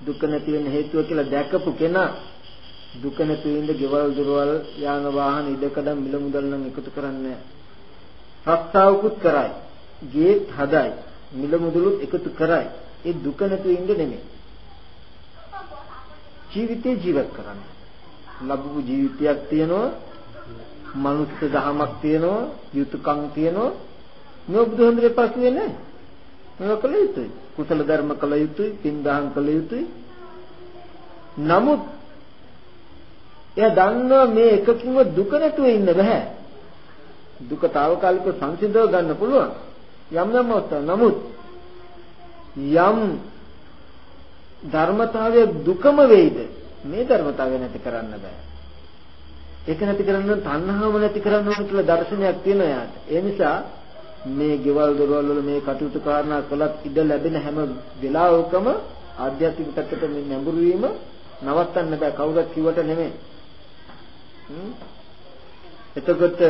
දුක නැති වෙන්න හේතුව කියලා දැකපු කෙනා දුක නැති වෙන්න ගෙවල් දොරවල් යාන වාහන ඉඩකඩම් මිල මුදල් නම් එකතු කරන්නේ රස්තාවකුත් කරයි ගේට් හදයි මිල මුදලුත් එකතු කරයි ඒ දුක නැති වෙන්න නෙමෙයි ජීවිතේ ජීවත් කරන්න. ලැබපු ජීවිතයක් තියෙනවා. මනුස්ස දහමක් තියෙනවා. යුතුයකම් තියෙනවා. මේ බුදුහන්දරේ පසුවේ නැහැ. මේවා කළ යුතුයි. කුසල ධර්ම කළ යුතුයි. පින් දහම් කළ යුතුයි. නමුත් එයා දන්නවා මේ එකකින්ව දුක නැතුව ඉන්න බෑ. දුක తాවකාලිකව සංසිඳව ගන්න පුළුවන්. යම් යම් අවස්ථා. නමුත් යම් ධර්මතාවය දුකම වෙයිද මේ ධර්මතාවය නැති කරන්න බෑ ඒක නැති කරන්න තණ්හාව නැති කරන්න ඕන කියලා දර්ශනයක් තියෙනවා යාට ඒ නිසා මේ ගෙවල් දොරවල් වල මේ කටයුතු කාරණා කළත් ඉඩ ලැබෙන හැම වෙලාවකම ආධ්‍යාත්මික පැත්තට මේ නැඹුරු වීම නවත්තන්න බෑ කවුරුත් කිව්වට නෙමෙයි එතකොට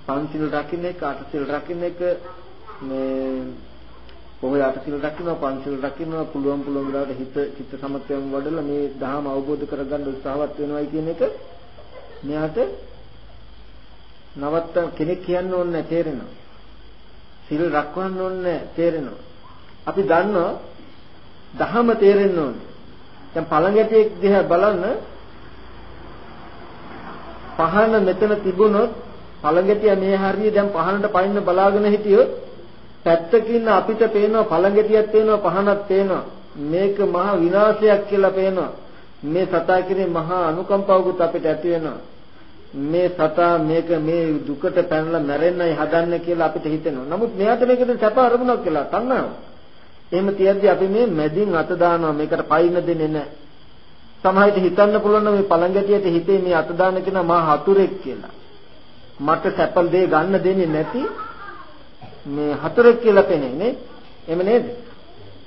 පංචිල් රකින්න එක අටසිල් රකින්න එක මේ කොහොමද අටසිල් රකින්නවා පංචසිල් රකින්නවා පුළුවන් පුළුවන් වෙලාවට හිත චිත්ත සමත්වයෙන් වඩලා මේ ධහම අවබෝධ කරගන්න උත්සාහවත් වෙනවයි කියන එක මෙයාට නවත්ත කෙනෙක් කියන්න ඕනේ තේරෙනවා. සිල් රැකවන්න ඕනේ තේරෙනවා. අපි දන්නවා ධහම තේරෙන්න ඕනේ. දැන් පළඟැටියෙක් දිහා බලන්න පහන මෙතන තිබුණොත් පළඟැටිය මේ හරිය දැන් පහනට පයින්න බලාගෙන හිටියොත් පැත්තකින් අපිට පේනවා පළඟටියක් පේනවා පහනක් පේනවා. මේක මහා විනාශයක් කියලා පේනවා. මේ සතා කෙරේ මහා අනුකම්පාවකුත් අපිට ඇති වෙනවා. මේ සතා මේක මේ දුකට පැනලා මැරෙන්නයි හදන්නේ කියලා අපිට හිතෙනවා. නමුත් මෙයාට මේකද සැප අරමුණක් කියලා තණ්හාව එහෙම තියද්දි අපි මේ මැදින් අත දානවා. මේකට පයින්න දෙන්නේ නැහැ. සමහරවිට හිතන්න පුළුවන් මේ පළඟටියට හිතේ මේ අත දාන කෙනා මහා හතුරෙක් කියලා. මට සැප දෙය ගන්න දෙන්නේ නැති මේ හතරක් කියලා පෙනේ නේ. එහෙම නේද?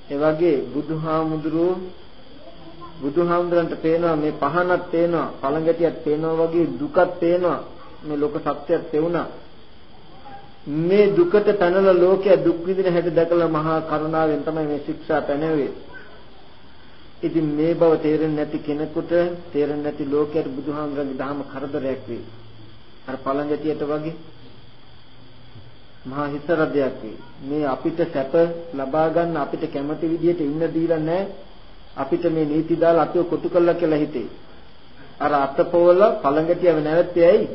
ඒ වගේ බුදුහාමුදුරුවෝ බුදුහාමුදුරන්ට පේනවා මේ පහනක් පේනවා පළඟැටියක් පේනවා වගේ දුකක් පේනවා මේ ලෝක සත්‍යයක් පෙවුනා මේ දුකට පැනලා ලෝකයේ දුක් විඳින හැටි දැකලා මහා කරුණාවෙන් තමයි මේ ශික්ෂා පැනෙන්නේ. ඉතින් මේ බව තේරෙන්නේ නැති කෙනෙකුට තේරෙන්නේ නැති ලෝකයට බුදුහාමුදුරන්ගේ දහම කරදරයක් වෙයි. අර පළඟටියට වගේ මහා හිතරදයක් වෙයි. මේ අපිට සැප ලබා ගන්න අපිට කැමති විදිහට ඉන්න දීලා නැහැ. අපිට මේ නීති දාලා අපිව කොටු කළා කියලා හිතේ. අර අතපොවල පළඟටියව නැවැත්තේ ඇයි?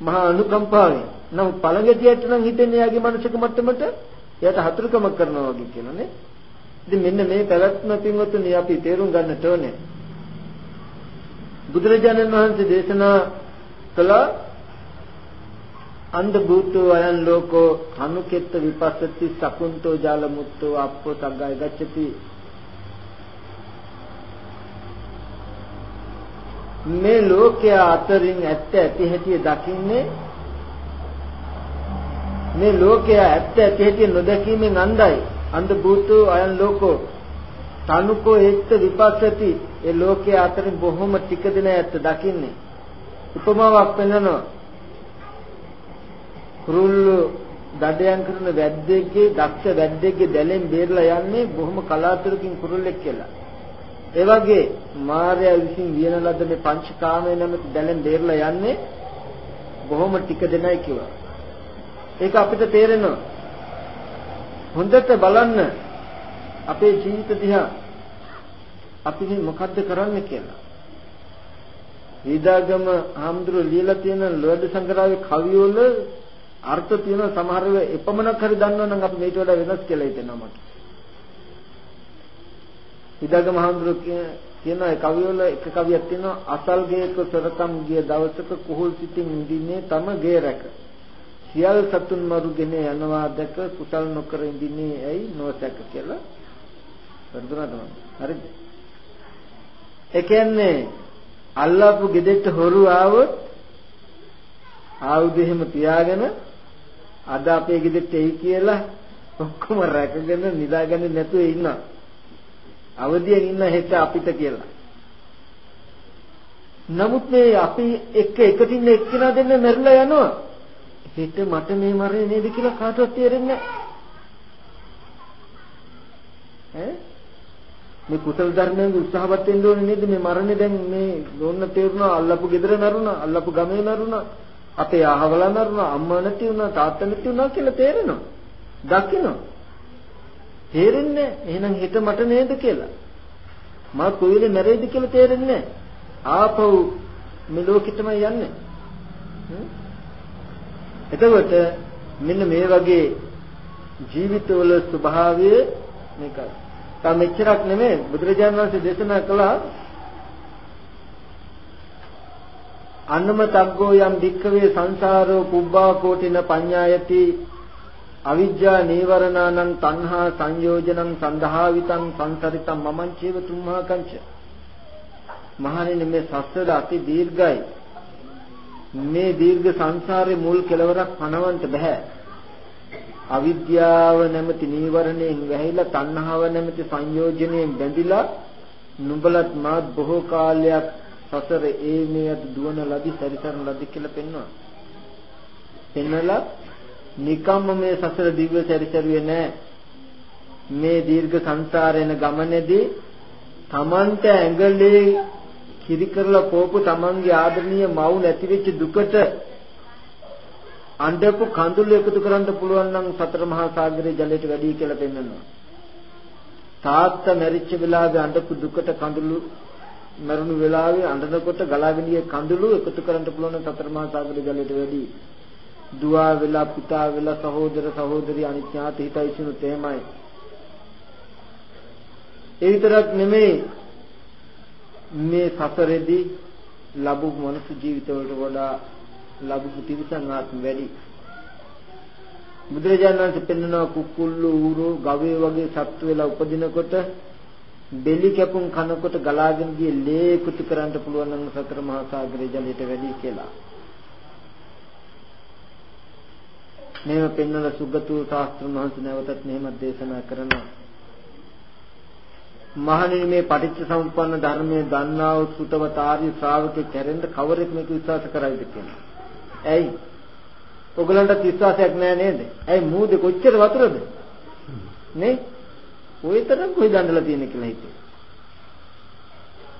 මහා අනුකම්පාවෙන්. නම් පළඟටියට නම් හිතෙන්නේ යාගේ මනසක මට්ටමට එයාට හතුරුකමක් කරනවා වගේ කියලා නේ. ඉතින් මෙන්න මේ පැවැත්ම පින්වතුනි අපි තේරුම් ගන්නට ඕනේ. බුදුරජාණන් වහන්සේ දේශනා කළ අන්ධ භූතෝ අයන් ලෝකෝ අනුකෙත්ත විපස්සති සකුන්තෝ ජාල මුත්තෝ අප්පෝ සග්ගය ගච්ඡති මේ ලෝකයා අතරින් ඇත්ත ඇති හැටි දකින්නේ මේ ලෝකයා ඇත්ත ඇති හැටි නොදැකීමෙන් අන්ධයි අන්ධ භූතෝ අයන් ලෝකෝ තනුකෝ එක්ත විපස්සති ඒ ලෝකයේ අතරින් බොහොම ටික දෙන ඇත්ත දකින්නේ උපමාවක් පෙන්වනවා කුරුල්ලෝ දඩයන් කරන වැද්දෙක්ගේ දක්ෂ වැද්දෙක්ගේ දැලෙන් බේරලා යන්නේ බොහොම කලාතුරකින් කුරුල්ලෙක් කියලා ඒ වගේ මාර්යා විසින් වියන ලද මේ පංචකාමයේ නැමැති දැලෙන් බේරලා යන්නේ බොහොම ටික දෙනයි කිව්වා. ඒක අපිට තේරෙනවා. හොඳට බලන්න අපේ ජීවිත දිහා අපි මේ මොකද්ද කරන්න කියලා. ඊදාගම හාමුදුරුවෝ ලියලා තියෙන ලෝඩ සංග්‍රහයේ කවිවල අර්ථ තියෙන සමහර වෙලාව එපමණක් හරි දන්නවනම් අපි මේට වඩා වෙනස් කියලා හිතෙනවා මට. ඉදග මහඳුර කියන ඒ කවිවල එක කවියක් තියෙනවා අසල් ගේක සොරකම් ගිය දවසක කුහුල් සිටින් ඉඳින්නේ තම ගේ රැක සියල් සතුන් මරුගෙන යනවා දැක කුසල් නොකර ඉඳින්නේ ඇයි නොසැක කියලා වර්ධනා තමයි හරිද ඒ කියන්නේ අල්ලාපු ගෙදෙට්ට හොරු ආවොත් ආයුධ එහෙම තියාගෙන අද අපේ ගෙදෙට්ට එයි කියලා ඔක්කොම රැකගෙන නිදාගන්නේ නැතුව ඉන්නවා අවදියෙන් ඉන්න හෙට අපිට කියලා. නමුත් මේ අපි එක්ක එකකින් එක්කෙනා දෙන්න මැරිලා යනවා. හෙට මට මේ මරණය නේද කියලා කාටවත් තේරෙන්නේ නැහැ. මේ කුසල ධර්මයෙන් උත්සාහවත් වෙන්න ඕනේ නේද? මේ මරණය දැන් මේ ඕන්න තේරුණා අල්ලපු ගෙදර නරුණා අල්ලපු ගමේ නරුණා අපේ අහවලා නරුණා අම්මා නැති වුණා තාත්තා නැති වුණා කියලා තේරෙනවා. දකිනවා. තේරෙන්නේ එහෙනම් හිත මට නේද කියලා. මා කොයිලේ මැරෙයිද කියලා තේරෙන්නේ ආපහු මේ ලෝකෙටම යන්නේ. එතකොට මෙන්න මේ වගේ ජීවිතවල ස්වභාවය මේකයි. තා මෙච්චරක් නෙමෙයි බුදුරජාණන් වහන්සේ දේශනා කළා අන්නම තග්ගෝ යම් වික්කවේ සංසාරෝ පුබ්බා කෝටින පඤ්ඤායති අවිජ්ජා නීවරණානං තණ්හා සංයෝජනං සන්දහාවිතං සංසරිතං මමං චේව තුම්හා කංච මහණෙනි මේ සසර අති දීර්ඝයි මේ දීර්ඝ සංසාරේ මුල් කෙලවරක් පණවන්න බෑ අවිද්‍යාව නැමැති නීවරණයෙන් වැහිලා තණ්හාව නැමැති සංයෝජනයෙන් බැඳිලා නුඹලත් මාත් බොහෝ කාලයක් සසර ඒ මේ අද දුවන ලදි සැරිසරන ලදි කියලා පෙන්වනවා පෙන්වලා නිකම්ම මේ සසර දිව්‍ය සැරිසරුවේ නැහැ. මේ දීර්ඝ සංසාරේන ගමනේදී තමන්ට ඇඟලේ කිරි කරලා පෝපු තමන්ගේ ආදරණීය මව් නැති වෙච්ච දුකට අඬපු කඳුළු එකතු කරන්න පුළුවන් නම් සතර මහා සාගරයේ ජලයට වැඩි කියලා පෙන්වනවා. තාත්තා මැරිච්ච වෙලාවේ අඬපු දුකට කඳුළු මරුණු වෙලාවේ අඬනකොට ගලාගෙන ගිය කඳුළු එකතු කරන්න පුළුවන් සතර මහා සාගරයේ ජලයට වැඩි. දුවා වෙලා පුතා වෙලා සහෝදර සහෝදරි අනිත් ඥාති හිතයිසිනුත් එහෙමයි. ඒ විතරක් නෙමෙයි මේ සසරේදී ලැබු මනුස්ස ජීවිතවලට වඩා ලැබු තිරිසන් ආත්ම වැඩි. බුදුරජාණන් වහන්සේ පෙන්වනවා කුකුල්ලු ඌරු ගවය වගේ සත්තු වෙලා උපදිනකොට බෙලි කැපුම් කනකොට ගලාගෙන ගිය ලේ කුතු කරන්න පුළුවන් නම් සතර මහා සාගරයේ ජලයට වැඩි කියලා. මේව පෙන්වන සුගතෝ ශාස්ත්‍රඥ වහන්සේ නැවතත් මෙහෙම දේශනා කරනවා. මහණෙනි මේ පටිච්ච සමුප්පන්න ධර්මයේ දන්නා වූ සුතවතාරි ශ්‍රාවකෙක් කැරෙන්න කවරෙක් මේක විශ්වාස කරයිද කියලා. ඇයි? ඔයගලන්ට විශ්වාසයක් නැහැ නේද? ඇයි මූදේ කොච්චර වතුරද? නේ? ওই තරම් කොයි දඬලා තියෙන කියලා හිතේ.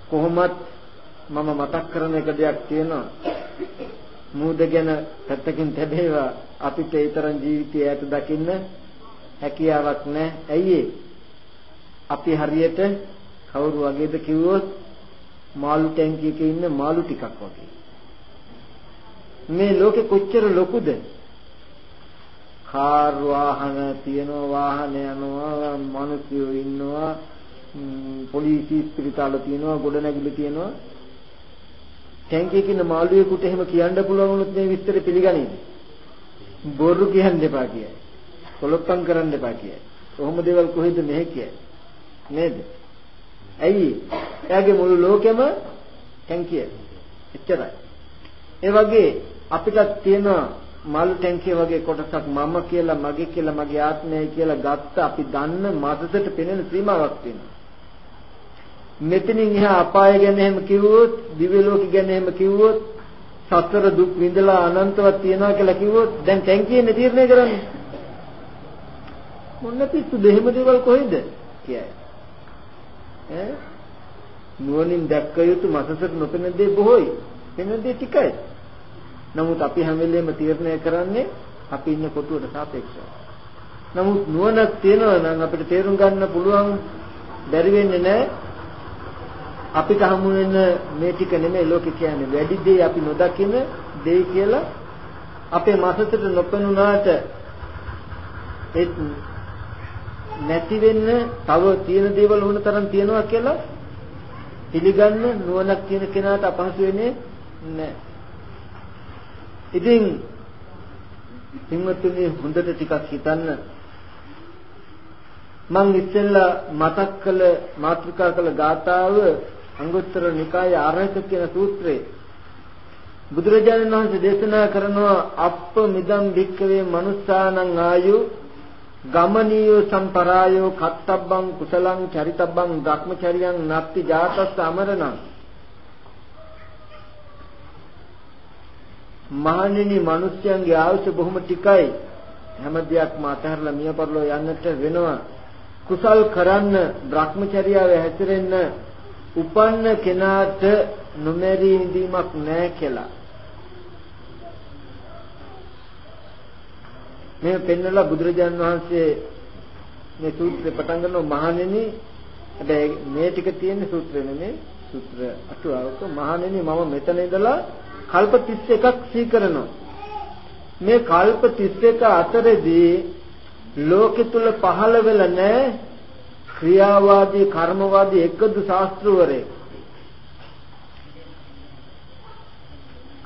කොහොමත් මම මතක් කරන එක දෙයක් තියෙනවා. මූද ගැන පැත්තකින් තැබේවා අපිට ඒ තරම් ජීවිතය ඈත දකින්න හැකියාවක් නැහැ. ඇයි අපි හරියට කවුරු වගේද කිව්වොත් මාළු ටැංකියක ඉන්න මාළු ටිකක් වගේ. මේ ලෝකෙ කොච්චර ලොකුද? කාර් වාහන තියෙනවා වාහන යනවා මිනිස්සු ඉන්නවා පොලිසිය ස්පිරිතාල තියෙනවා ගොඩනැගිලි තියෙනවා ටැංකියක ඉන්න මාළුවෙකුට එහෙම කියන්න පුළුවන් වුණොත් මේ විස්තර පිළිගනීද? බොරු කියන්න එපා කියයි. කොලොප්පම් කරන්න එපා කියයි. කොහොම දේවල් කොහෙද මෙහෙ කියයි. නේද? ඇයි? එයාගේ මුළු ලෝකෙම ටැංකිය. එච්චරයි. ඒ වගේ අපිට තියෙන මල් ටැංකිය වගේ කොටසක් මම කියලා මගේ කියලා මගේ ආත්මයයි කියලා ගත්ත අපි දන්න මතසට පෙනෙන සීමාවක් තියෙනවා. මෙතනින් එහා අපාය ගැන එහෙම කිව්වොත් දිව්‍ය ලෝක ගැන එහෙම කිව්වොත් සතර දුක් විඳලා අනන්තවත් තියනවා කියලා කිව්වොත් දැන් ටැංකියේ තීරණය කරන්නේ මොන පිස්සුද එහෙම දේවල් කොහෙද කියයි ඈ නුවණින් දැක්ක යුතු මසසට නොපෙනෙන දේ බොහෝයි. පෙනෙන දේ ටිකයි. නමුත් අපි හැම වෙලේම තීරණය කරන්නේ අපි ඉන්න කොටුවට සාපේක්ෂව. නමුත් නුවණක් තියෙනවා නම් අපිට තේරුම් ගන්න පුළුවන් බැරි වෙන්නේ නැහැ. අපිට හමු වෙන මේ ටික නෙමෙයි ලෝකේ කියන්නේ. වැඩි දේ අපි නොදකින දෙයි කියලා අපේ මසතට නොපෙනුනාට ඒ නැති වෙන්න තව තියෙන දේවල් වුණ තරම් තියනවා කියලා පිළිගන්න නුවණක් තියෙන කෙනාට අපහසු වෙන්නේ නැහැ. ඉතින් සිංහතුනි හොඳට ටිකක් හිතන්න මං ඉස්සෙල්ලා මතක් කළ මාතෘකා කළ ගාථාව අංගුත්තර නිකායේ ආරහිත කියන සූත්‍රයේ බුදුරජාණන් වහන්සේ දේශනා කරනවා අප්ප මිදම් භික්කවේ මනුස්සානං ආයු ගමනීයෝ සම්පරායෝ කත්තබ්බං කුසලං චරිතබ්බං ධක්මචරියං නත්ති ජාතස්ස අමරණං. මහණෙනි මිනිස්යන්ගේ ආයුෂ බොහොම ටිකයි. හැම දෙයක්ම අතහැරලා මිය පරලෝ යන්නට වෙනවා. කුසල් කරන්න භ්‍රමචර්යාව හැසිරෙන්න උපන්න කෙනාට නොමැරී ඉඳීමක් නැහැ කියලා. මේ පෙන්නලා බුදුරජාන් වහන්සේ මේ සූත්‍රේ පටන් ගන්නවා මහණෙනි. හැබැයි මේ ටික තියෙන සූත්‍රෙ නෙමෙයි සූත්‍ර අටුවාවක මහණෙනි මම මෙතන ඉඳලා කල්ප 31ක් සීකරනවා මේ කල්ප 31 අතරදී ලෝකෙ තුල පහළ වෙලා නැහැ ක්‍රියාවාදී කර්මවාදී එකදු ශාස්ත්‍රවරේ.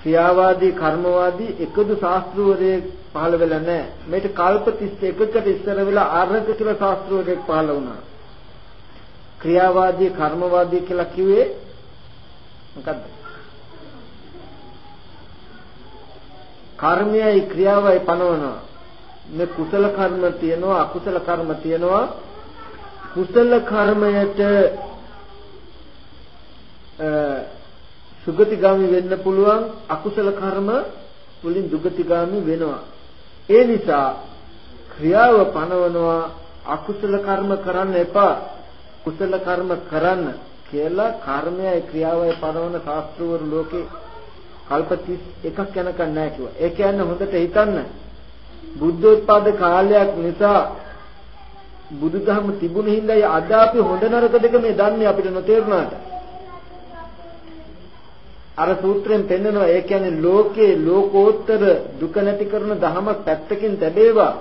ක්‍රියාවාදී කර්මවාදී එකදු ශාස්ත්‍රවරේ පහළ වෙලා නැහැ. මේක කල්ප 31කට ඉස්සර වෙලා ආර්යක කියලා ශාස්ත්‍රවරයෙක් පහළ වුණා. ක්‍රියාවාදී කර්මවාදී කියලා කිව්වේ මොකද්ද? කර්මයයි ක්‍රියාවයි පනවනවා. මේ කුසල කර්ම තියෙනවා අකුසල කර්ම තියෙනවා කුසල කර්මයට සුගතිගාමි වෙන්න පුළුවන් අකුසල කර්ම වලින් දුගතිගාමි වෙනවා ඒ නිසා ක්‍රියාව පනවනවා අකුසල කර්ම කරන්න එපා කුසල කර්ම කරන්න කියලා කර්මයයි ක්‍රියාවයි පනවන ශාස්ත්‍රවල ලෝකේ කල්ප 31ක් යනකම් නැහැ කිව්වා. ඒ කියන්නේ හොඳට හිතන්න. බුද්ධෝත්පාද කාලයක් නිසා බුදුදහම තිබුණ හින්දායි අද අපි හොඳ නරක දෙක මේ දන්නේ අපිට නොතේරුණාට. අර සූත්‍රයෙන් පෙන්නනවා ඒ කියන්නේ ලෝකේ ලෝකෝත්තර දුක නැති කරන ධහමක් පැත්තකින් තැබේවා.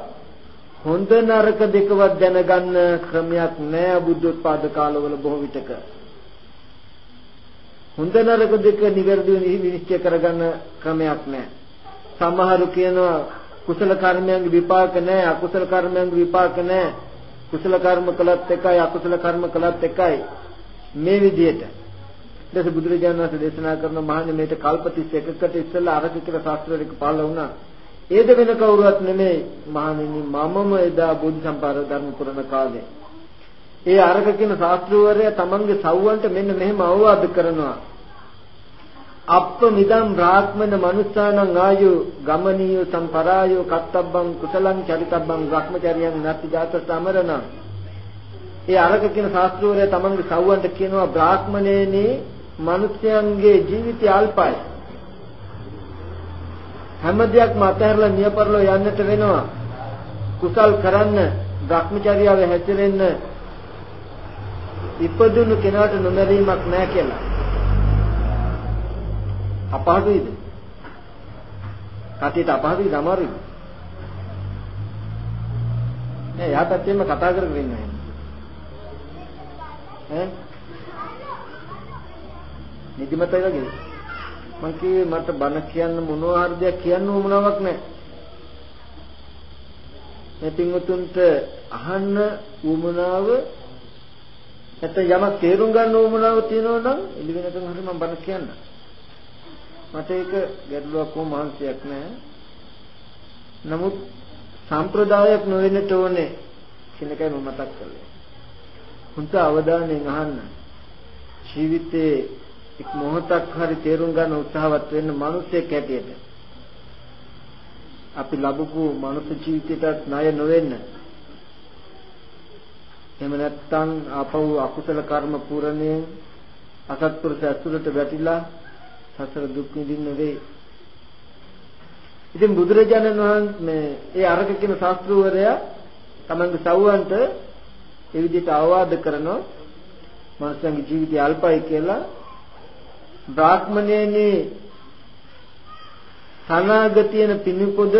හොඳ නරක දෙකවත් දැනගන්න ක්‍රමයක් නෑ බුද්ධෝත්පාද කාලවල බොහෝ විටක. හොඳ නරක දෙක නිවැරදිව විනිශ්චය කරගන්න ක්‍රමයක් නෑ. සමහරු කියනවා කුසල කර්මයන්ගේ විපාක නෑ අකුසල කර්මයන්ගේ විපාක නෑ කුසල කර්ම කළත් එකයි අකුසල කර්ම කළත් එකයි මේ විදිහට ඊට බුදුරජාණන් වහන්සේ දේශනා කරන මහන්නේ මේක කල්ප 31කට ඉස්සෙල්ලා අරක කියලා ශාස්ත්‍රවලික පහළ වුණා. ඒද වෙන කවුරුවත් නෙමෙයි මහණෙනි මමම එදා බුද්ධ සම්පාර ධර්ම පුරන කාලේ. ඒ අරක කියන ශාස්ත්‍රවරයා තමන්ගේ සව්වන්ට මෙන්න මෙහෙම අවවාද කරනවා. අප්ප මිදම් බ්‍රාහ්මන මනුස්සානං ආයු ගමනීය සම්පරායෝ කත්තබ්බං කුසලං චරිතබ්බං භ්‍රමචරියං නත්ති ජාත සමරණ. ඒ අරක කියන ශාස්ත්‍රෝරය තමන්ගේ සව්වන්ට කියනවා බ්‍රාහ්මණේනි මිනිස්යන්ගේ ජීවිතය අල්පයි හැම දෙයක්ම අතහැරලා නියපරලෝ යන්නට වෙනවා කුසල් කරන්න භ්‍රමචර්යාව හැසිරෙන්න ඉපදුණු කෙනාට නොමැරීමක් නැහැ කියලා අපහසුයිද? කටියට අපහසුයිද අමාරුයිද? නෑ යා පැත්තෙන්ම කතා කරගෙන ඉන්නේ. ඈ? නිදිමතයි වගේ. මං කිව්වේ මට බන කියන්න මොනවා හරි දෙයක් කියන්න උවමනාවක් නැහැ. මේ පින්වතුන්ට අහන්න උවමනාව නැත්නම් යමක් තේරුම් ගන්න උවමනාව තියෙනවා නම් එළි වෙනකන් හරි මම බන කියන්නම්. මට ඒක ගැටලුවක් වුම මහන්සියක් නෑ. නමුත් සම්ප්‍රදායක් නොවෙන්නට ඕනේ කියන එකයි මම මතක් කළේ. හුඟ අවධානයෙන් අහන්න. ජීවිතේ එක් මොහොතක් හරි තේරුම් ගන්න උත්සාහවත් වෙන්න මිනිස්සෙක් හැටියට. අපි ලැබපු මනුස්ස ජීවිතයටත් ණය නොවෙන්න. එහෙම නැත්නම් අපව අකුසල කර්ම පූර්ණයෙන් අසත්පුරුෂ ඇතුළට වැටිලා සසර දුක් විඳින්න වෙයි. ඉතින් බුදුරජාණන් වහන්සේ මේ ඒ අරක කියන ශාස්ත්‍රවරයා තමන්ගේ සව්වන්ට ඒ විදිහට අවවාද කරනවා මනුස්සයන්ගේ ජීවිතය අල්පයි කියලා බ්‍රාහ්මණයනේ සනාගතියන පිණිපොද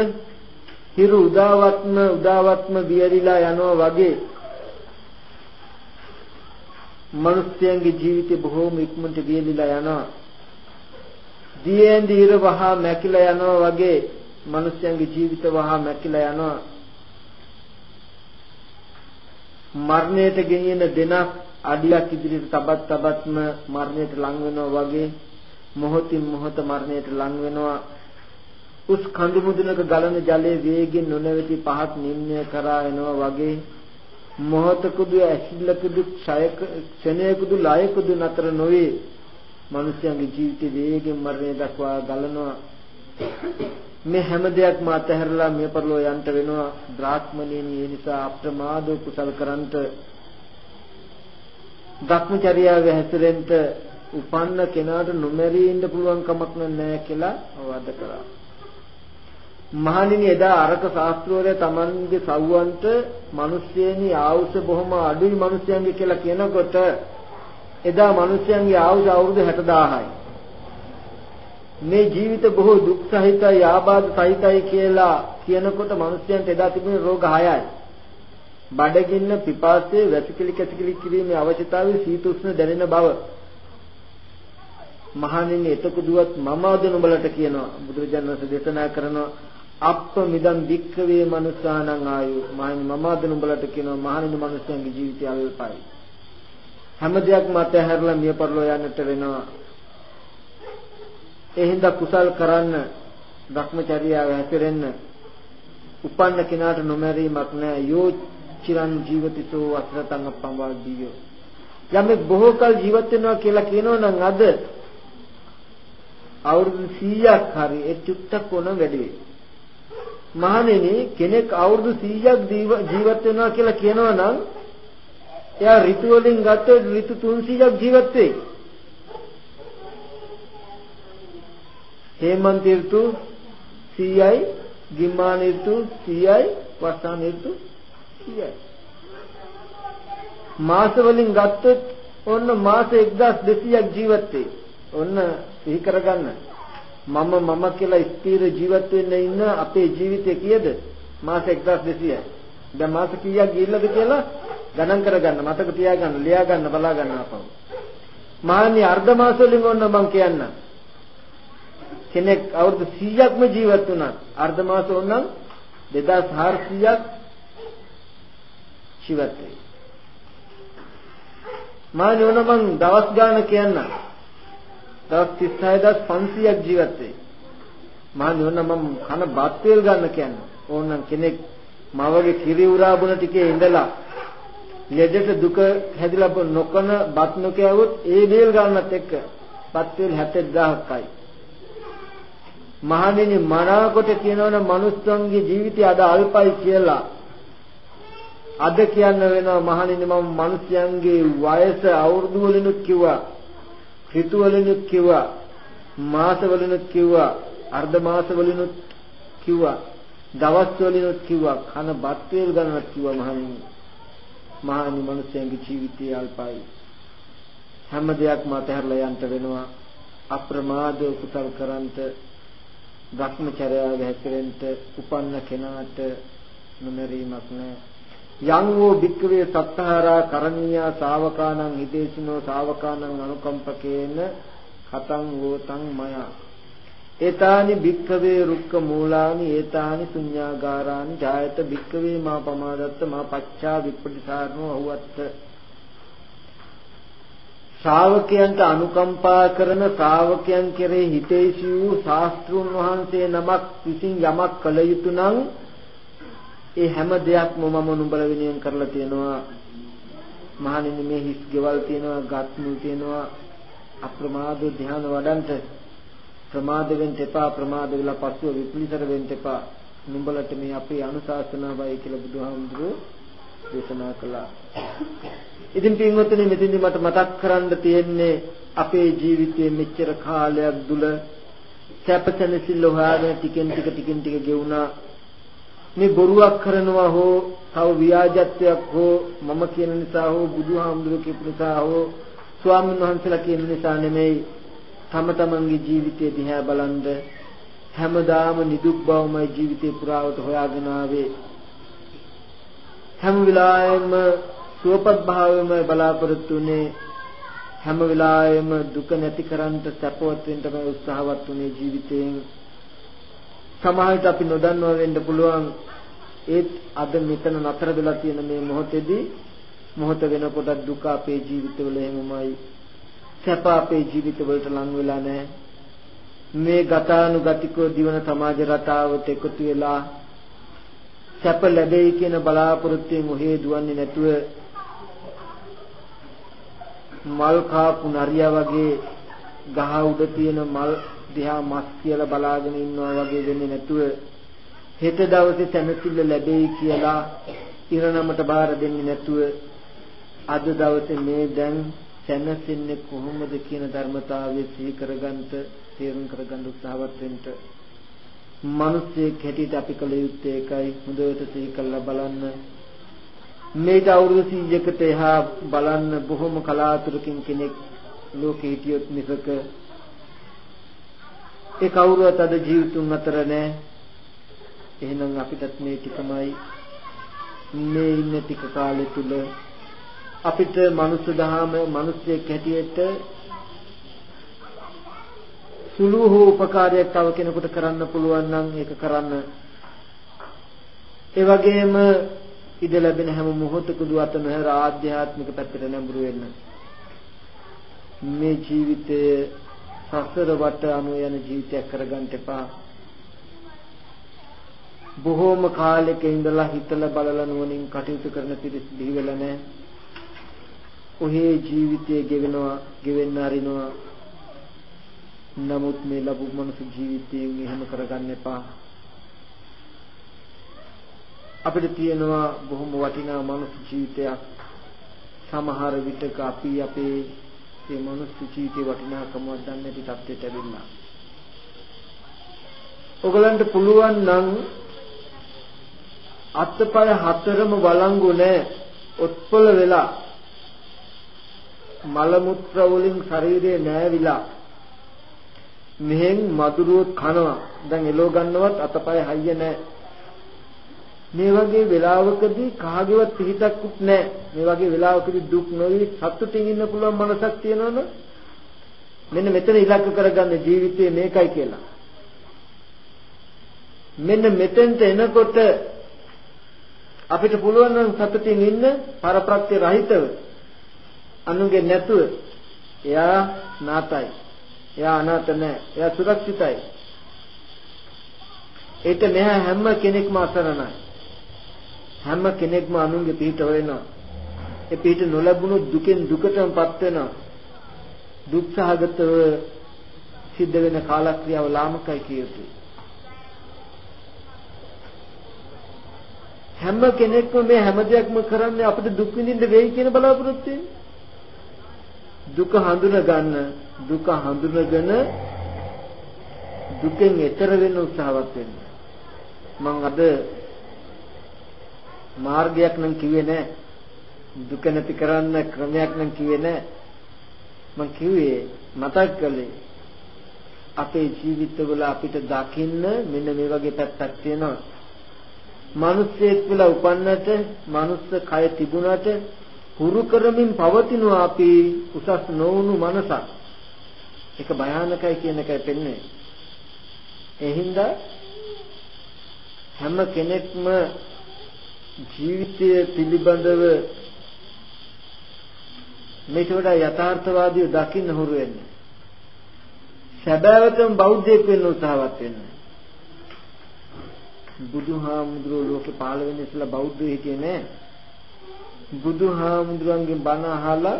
හිරු උදාවත්ම උදාවත්ම බියරිලා යනවා වගේ මනුස්සයන්ගේ ජීවිතේ බොහෝම ඉක්මනට බියරිලා යනවා. දියෙන් දීර වහා මැකිලා යනවා වගේ මිනිස්යන්ගේ ජීවිත වහා මැකිලා යනවා. මරණයට ගෙනියන දෙනක් අඩියක් ඉදිරියට තබත් තබත්ම මරණයට ලං වෙනවා වගේ මොහොතින් මොහොත මරණයට ලං වෙනවා. උස් කඳු මුදුනක ගලන ජලයේ වේගෙන් නොනැවති පහත් නිම්නය කරා එනවා වගේ මොහොතකුදු ඇසිල්ලකුදු ක්ෂයක ක්ෂණයකුදු ලයකුදු නතර නොවේ. මිනිස්යාගේ ජීවිතේ වේගෙන් මරණය දක්වා ගලනවා. මේ හැම දෙයක්ම අතහැරලා මේ පරලෝ යන්ට වෙනවා. බ්‍රාහ්මණයනි ඒ නිසා අප්‍රමාදව කුසල කරන්ට ධක්මචර්යාව හැසිරෙන්න උපන්න කෙනාට නොමැරී ඉන්න පුළුවන් කමක් නැහැ කියලා අවවාද කරා. මහණෙනි එදා අරක ශාස්ත්‍රවලය Tamanගේ සව්වන්ට මිනිස්සෙනි ආයුෂ බොහොම අඩුයි මිනිස්යන්ගේ කියලා කියනකොට එදා මිනිස්යන්ගේ ආයුෂ අවුරුදු 60000යි. මේ ජීවිත බොහෝ දුක් සහිතයි ආබාධ සහිතයි කියලා කියනකොට මිනිස්යන්ට එදා තිබුණේ රෝග 6යි. බඩගින්න පිපාසය වැසිකිලි කැසිකිලි කිරීමේ අවශ්‍යතාවය සීත උෂ්ණ දැනෙන බව. මහණෙනි එතකොටුවත් මම අද නුඹලට කියනවා බුදුරජාණන් වහන්සේ දේශනා කරනවා අප්ප මිදම් වික්කවේ මනුස්සානං ආයු මහණෙනි මම අද නුඹලට කියනවා මහණෙනි මනුස්සයන්ගේ ජීවිතය අල්පයි. හැම දෙයක්ම අතහැරලා මිය පරලෝ යන්නට වෙනවා. ඒ හින්දා කුසල් කරන්න, භ්‍රමචර්යාව හැසිරෙන්න, උපන්න කෙනාට නොමැරීමක් නැහැ. යෝ චිරන් ජීවිතෝ අසරතං අප්පම්වාදීයෝ. යමෙක් බොහෝ කල ජීවත් වෙනවා කියලා කියනවා නම් අද අවුරුදු 100ක් හරි ඒ චුට්ටක් වුණ වැඩි වෙයි. මහණෙනි කෙනෙක් අවුරුදු 100ක් ජීවත් වෙනවා කියලා කියනවා නම් එයා ඍතු වලින් ගත්තොත් ඍතු 300ක් ජීවත් වෙයි. හේමන්ත ඍතු 100යි, ගිම්මාන ඍතු 100යි, වසාන ඍතු 100යි. මාස වලින් ගත්තොත් ඔන්න මාස 1200ක් ජීවත් වෙයි. ඔන්න සිහි කරගන්න. මම මම කියලා ස්ථිර ජීවත් වෙන්න ඉන්න අපේ ජීවිතය කීයද? මාස 1200යි. දැන් මාස කීයක් ගිහිල්ලාද කියලා ගණන් කරගන්න මතක තියාගන්න ලියා ගන්න බලා ගන්න අපව. මාන්නේ අර්ධ මාස වලින් ඕන මම කියන්න. කෙනෙක් අවුරුදු 100ක්ම ජීවත් වුණා. අර්ධ මාස වුණනම් 2400ක් ජීවත් වෙයි. මාන්නේ ඕන මං දවස් ගාන කියන්න. දවස් 36500ක් ජීවත් වෙයි. මාන්නේ ඕන මම කන බත් වේල් ගන්න කියන්න. ඕනනම් කෙනෙක් මවගේ කිරි උරා බොන ටිකේ ඉඳලා ලෙඩට දුක හැදිලා නොකන බත් නොකෑවොත් ඒ දේල් ගන්නත් එක්ක බත් වේල් 70000ක්යි මහණෙනි මනාකොට කියනවනම් මනුස්සන්ගේ ජීවිතය අද අල්පයි කියලා. අද කියන්න වෙනවා මහණෙනි මම මිනිස්යන්ගේ වයස අවුරුදු වලිනුත් කිව්වා. ඍතු වලිනුත් කිව්වා. මාස වලිනුත් කිව්වා. අර්ධ මාස වලිනුත් කිව්වා. දවස් වලිනුත් කිව්වා. කන බත් වේල් ගන්නත් කිව්වා මහණෙනි. මහණෙනි මිනිස්යන්ගේ ජීවිතය අල්පයි. හැම දෙයක්ම අතහැරලා යන්න වෙනවා. අප්‍රමාදව කුසල් කරන්ට භ්‍රමචර්යාව හැසිරෙන්න උපන්න කෙනාට නොමරීමක් නැහැ යං වූ භික්කවේ සත්තහරා කරණීයා ශාවකානං හිතේසිනෝ ශාවකානං අනුකම්පකේන කතං වෝතං මය. ඒතානි භික්කවේ රුක්ක මූලානි ඒතානි ශුඤ්ඤාගාරානි ජායත භික්කවේ මා පමාදත්ත මා පච්චා විප්පටිසාරණෝ අහුවත්ත. ශ්‍රාවකයන්ට අනුකම්පා කරන ශ්‍රාවකයන් කෙරෙහි හිතේසි වූ ශාස්ත්‍රුන් වහන්සේ නමක් විසින් යමක් කළ යුතු නම් ඒ හැම දෙයක්ම මම නුඹල වෙනුවෙන් කරලා තියෙනවා. මහණෙනි මේ හිස් ගෙවල් තියෙනවා ගත් මුල් තියෙනවා. අප්‍රමාද ධ්‍යාන වඩන්ට ප්‍රමාද වෙන්න එපා ප්‍රමාද වෙලා පස්සුව විපලිතර වෙන්න එපා. නුඹලට මේ අපේ අනුශාසනාවයි කියලා බුදුහාමුදුරුවෝ දේශනා කළා. ඉතින් පින්වත්නි මෙතෙන්දි මට මතක් කරන්න තියෙන්නේ අපේ ජීවිතයේ මෙච්චර කාලයක් දුල සැපසනසිල්ල හොයාගෙන ටිකෙන් ටික ටිකෙන් ටික ගෙවුණා. මේ බොරුවක් කරනවා හෝ තව ව්‍යාජත්වයක් හෝ මම කියන නිසා හෝ බුදුහාමුදුරුවෝ කියපු නිසා හෝ ස්වාමීන් වහන්සේලා කියන නිසා නෙමෙයි. තම තමන්ගේ ජීවිතය දිහා බලන්ද හැමදාම නිදුක් බවමයි ජීවිතේ පුරාවට හොයාගෙන ආවේ. හැම වෙලාවෙම සුවපත් භාවයම බලාපොරොත්තු වෙන්නේ හැම වෙලාවෙම දුක නැති කරන්ට සැපවත් වෙන්න තමයි උත්සාහවත් වුනේ ජීවිතයෙන්. සමහරවිට අපි නොදන්නවා වෙන්න පුළුවන් ඒත් අද මෙතන නතර වෙලා තියෙන මේ මොහොතේදී මොහොත වෙනකොට දුක අපේ ජීවිතවල එහෙමමයි. සැප අපේ ජීවිතවලට ලං වෙලා නැහැ. මේ ගතානුගතිකව දිවන සමාජ රටාවට එකතු වෙලා සැප ලැබෙයි කියන බලාපොරොත්තුෙන් ඔහේ දුවන්නේ නැතුව මල් කාපු නරියා වගේ ගහ උඩ තියෙන මල් දිහා මස් කියලා බලාගෙන ඉන්නවා වගේ වෙන්නේ නැතුව හෙට දවසේ තනසිල්ල ලැබෙයි කියලා ඉරණමට බාර දෙන්නේ නැතුව අද දවසේ මේ දැන් සැනසෙන්නේ කොහොමද කියන ධර්මතාවය සිහි කරගන්න තේරුම් කරගන්න උත්සාහවත් වෙන්න. මිනිස්සෙක් හැටියට අපි කළ යුත්තේ ඒකයි. හොඳට සිහි කරලා බලන්න. මේට අවුරුදු 100කට එහා බලන්න බොහොම කලාතුරකින් කෙනෙක් ලෝකෙ හිටියොත් මිසක ඒ කවුරුවත් අද ජීවිතුන් අතර නැහැ. එහෙනම් අපිටත් මේ ටිකමයි මේ ඉන්න ටික කාලෙ තුල අපිට මනුස්ස දහම මිනිස්සෙක් හැටියට සුළු හෝ උපකාරයක් තව කෙනෙකුට කරන්න පුළුවන් නම් ඒක කරන්න. ඒ වගේම ඉඩ ලැබෙන හැම මොහොතකදී අත නොහැර ආධ්‍යාත්මික පැත්තට නැඹුරු වෙන්න. මේ ජීවිතය සසර වට අනු යන ජීවිතයක් කරගන්න එපා. බොහෝම කාලෙක ඉඳලා හිතලා බලලා නුවණින් කටයුතු කරන පිරිස් බිහි වෙලා නැහැ. ඔහේ ජීවිතය ගෙවෙනවා, ගෙවෙන්න අරිනවා. නමුත් මේ ලැබු මනුස්ස ජීවිතයෙන් එහෙම කරගන්න එපා. අපිට තියෙනවා බොහොම වටිනා මනුස්ස ජීවිතයක්. සමහර විටක අපි අපේ මේ මනුස්ස ජීවිතේ වටිනාකමක් දන්නේ නැති තත්ත්වයට ඇවිල්ලා. ඔයගලන්ට පුළුවන් නම් අත්පය හතරම වළංගු නැහැ. ඔත්පල වෙලා මල මුත්‍ර වලින් ශරීරය නෑවිලා මෙහෙන් මදුරුවොත් කනවා. දැන් එලෝ ගන්නවත් අතපය හයිය නැහැ. මේ වගේ වෙලාවකදී කාගේවත් පිහිටක්කුත් නැහැ. මේ වගේ වෙලාවකදී දුක් නොවි සතුටින් ඉන්න පුළුවන් මනසක් තියෙනවනේ. මෙන්න මෙතන ඉලක්ක කරගන්න ජීවිතේ මේකයි කියලා. මෙන්න මෙතෙන්ට එනකොට අපිට පුළුවන් නම් සතුටින් ඉන්න පරප්‍රත්‍ය රහිතව අනුගේ නැතුව එයා නාතයි. එයා අනාත නැහැ. එයා සුරක්ෂිතයි. ඒක මෙහා හැම කෙනෙක්ම අසරණයි. හැම කෙනෙක්ම අනුන්ගේ පිහිට හොයනවා. ඒ පිහිට නොලැබුණොත් දුකෙන් දුකටමපත් වෙනවා. දුක්සහගතව සිද්ධ වෙන කාලක්‍රියාව ලාමකයි කිය යුතුයි. හැම කෙනෙක්ම මේ හැම දෙයක්ම කරන්නේ අපිට දුක් විඳින්න වෙයි කියන බලාපොරොත්තුවෙන්. දුක හඳුන ගන්න දුක හඳුනගෙන දුකෙන් එතර වෙන්න උත්සාහවත් වෙන්න. මම අද මාර්ගයක් නම් කිව්වේ නෑ. දුක නැති කරන්න ක්‍රමයක් නම් කිව්වේ නෑ. මම කිව්වේ මතක් කළේ අපේ ජීවිතවල අපිට දකින්න මෙන්න මේ වගේ පැත්තක් තියෙනවා. මිනිස්සෙක් වෙලා උපන්නට, මනුස්ස කය තිබුණට හුරු කරමින් පවතිනවා අපි උසස් නොවුණු මනසක්. ඒක භයානකයි කියන එකයි පෙන්වන්නේ. ඒ හින්දා හැම කෙනෙක්ම ජීවිතය පිළිබඳව මේට වඩා යථාර්ථවාදීව දකින්න හුරු වෙන්න. සැබෑවටම බෞද්ධයෙක් වෙන්න උත්සාහවත් වෙන්න. බුදුහාමුදුරුවෝ ලෝකේ පහළ වෙන්න ඉස්සලා බෞද්ධයෙක් හිටියේ නෑ. බුදුහාමුදුරන්ගෙන් බණ අහලා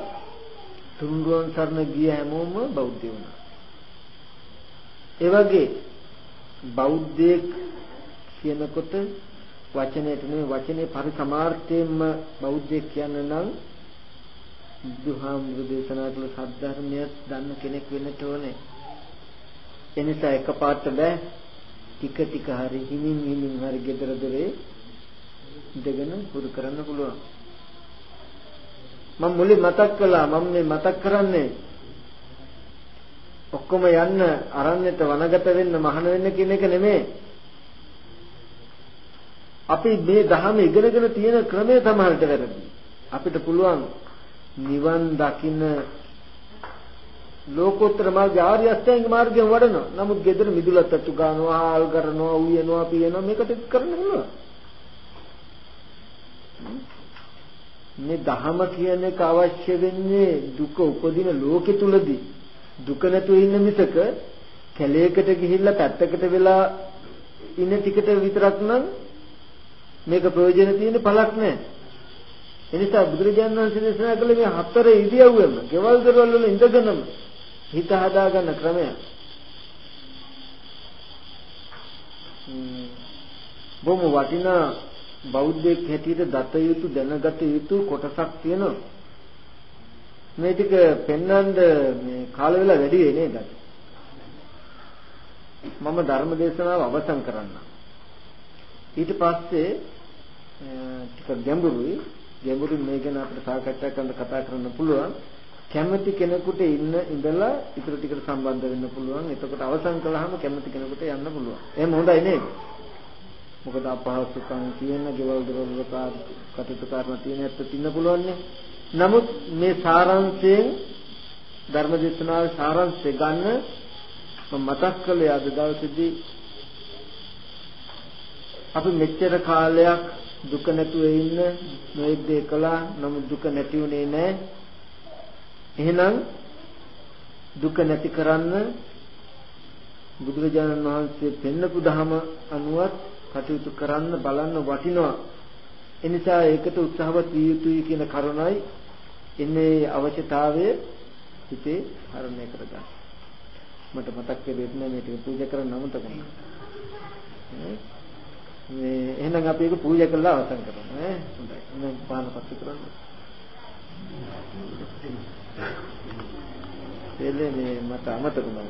තුන්රුවන් සරණ ගිය හැමෝම බෞද්ධ වුණා. ඒ වගේ බෞද්ධයෙක් කියනකොට වචනයට නෙවෙයි වචනේ පරිසමාර්ථයෙන්ම බෞද්ධයෙක් කියන්න නම් බුදුහාමුදුරු දේශනා කළ සද්ධර්මය දන්න කෙනෙක් වෙන්නට ඕනේ. එනිසා එකපාරට බෑ ටික ටික හරි හිමින් හිමින් හරි gedara dore ඉඳගෙන පුරු කරන්න පුළුවන්. මම මුලින් මතක් කළා මම මේ මතක් කරන්නේ ඔක්කොම යන්න අරණ්‍යට වනගත වෙන්න මහාන වෙන්න කියන එක නෙමෙයි. අපි මේ ධහම ඉගෙනගෙන තියෙන ක්‍රමය තමයිට වැරදි. අපිට පුළුවන් නිවන් දකින්න ලෝකෝත්තර මාර්ගය ආර්ය අෂ්ටාංග මාර්ගයෙන් වඩනවා. නමුත් gedara මිදුලත් අතු ගන්නවා, ආල් කරනවා, උයනවා, පියනවා මේකට කරන්න පුළුවන්. මේ දහම කියන එක අවශ්‍ය වෙන්නේ දුක උපදින ලෝකෙ තුලදී දුක නැතුව ඉන්න මිසක කැලේකට ගිහිල්ලා පැත්තකට වෙලා ඉන්න ටිකට විතරක් නම් මේක ප්‍රයෝජන තියෙන පළක් නැහැ. එනිසා බුදුරජාණන් වහන්සේ දේශනා කළ මේ හතර ඉරියව්වෙම, ගෙවල් දරවල වල ඉඳගෙනම හිත හදාගන්න ක්‍රමය. බොහොම වටිනා බෞද්ධයෙක් හැටියට දත යුතු දැනගත යුතු කොටසක් තියෙනවා. මේ ටික පෙන්වන්න මේ කාල වේලා වැඩි වෙයි නේද? මම ධර්ම දේශනාව අවසන් කරන්න. ඊට පස්සේ ටික ගැඹුරුයි. ගැඹුරින් මේ ගැන අපිට සාකච්ඡා කරන්න කතා කරන්න පුළුවන්. කැමති කෙනෙකුට ඉන්න ඉඳලා ඊටු ටිකට සම්බන්ධ වෙන්න පුළුවන්. එතකොට අවසන් කළාම කැමති කෙනෙකුට යන්න පුළුවන්. එහෙම හොඳයි නේද? මොකද අපහසුකම් කියන ගෙවල් දොරවල් කටයුතු කරන තියෙන ඇත්ත තින්න පුළුවන්නේ. නමුත් මේ සාරාංශයෙන් ධර්මදේශනාවේ සාරාංශය ගන්න මම මතක් කළේ අද දවසේදී අපි මෙච්චර කාලයක් දුක නැතුව ඉන්න නොයෙක් දේ කළා නමුත් දුක නැති වුණේ නැහැ. එහෙනම් දුක නැති කරන්න බුදුරජාණන් වහන්සේ පෙන්නපු ධහම අනුවත් කටයුතු කරන්න බලන්න වටිනවා. එනිසා ඒකට උත්සාහවත් විය යුතුයි කියන කරුණයි එන්නේ අවශ්‍යතාවය හිතේ හරණය කරගන්න. මට මතක් වෙන්නේ මේ ටික පූජා කරන්න අමතක වුණා. මේ එහෙනම් අපි ඒක පූජා කරලා අවසන් කරමු ඈ. හොඳයි. එහෙනම් පාන පස්සේ කරන්න. එලේ මේ මට අමතක වුණා.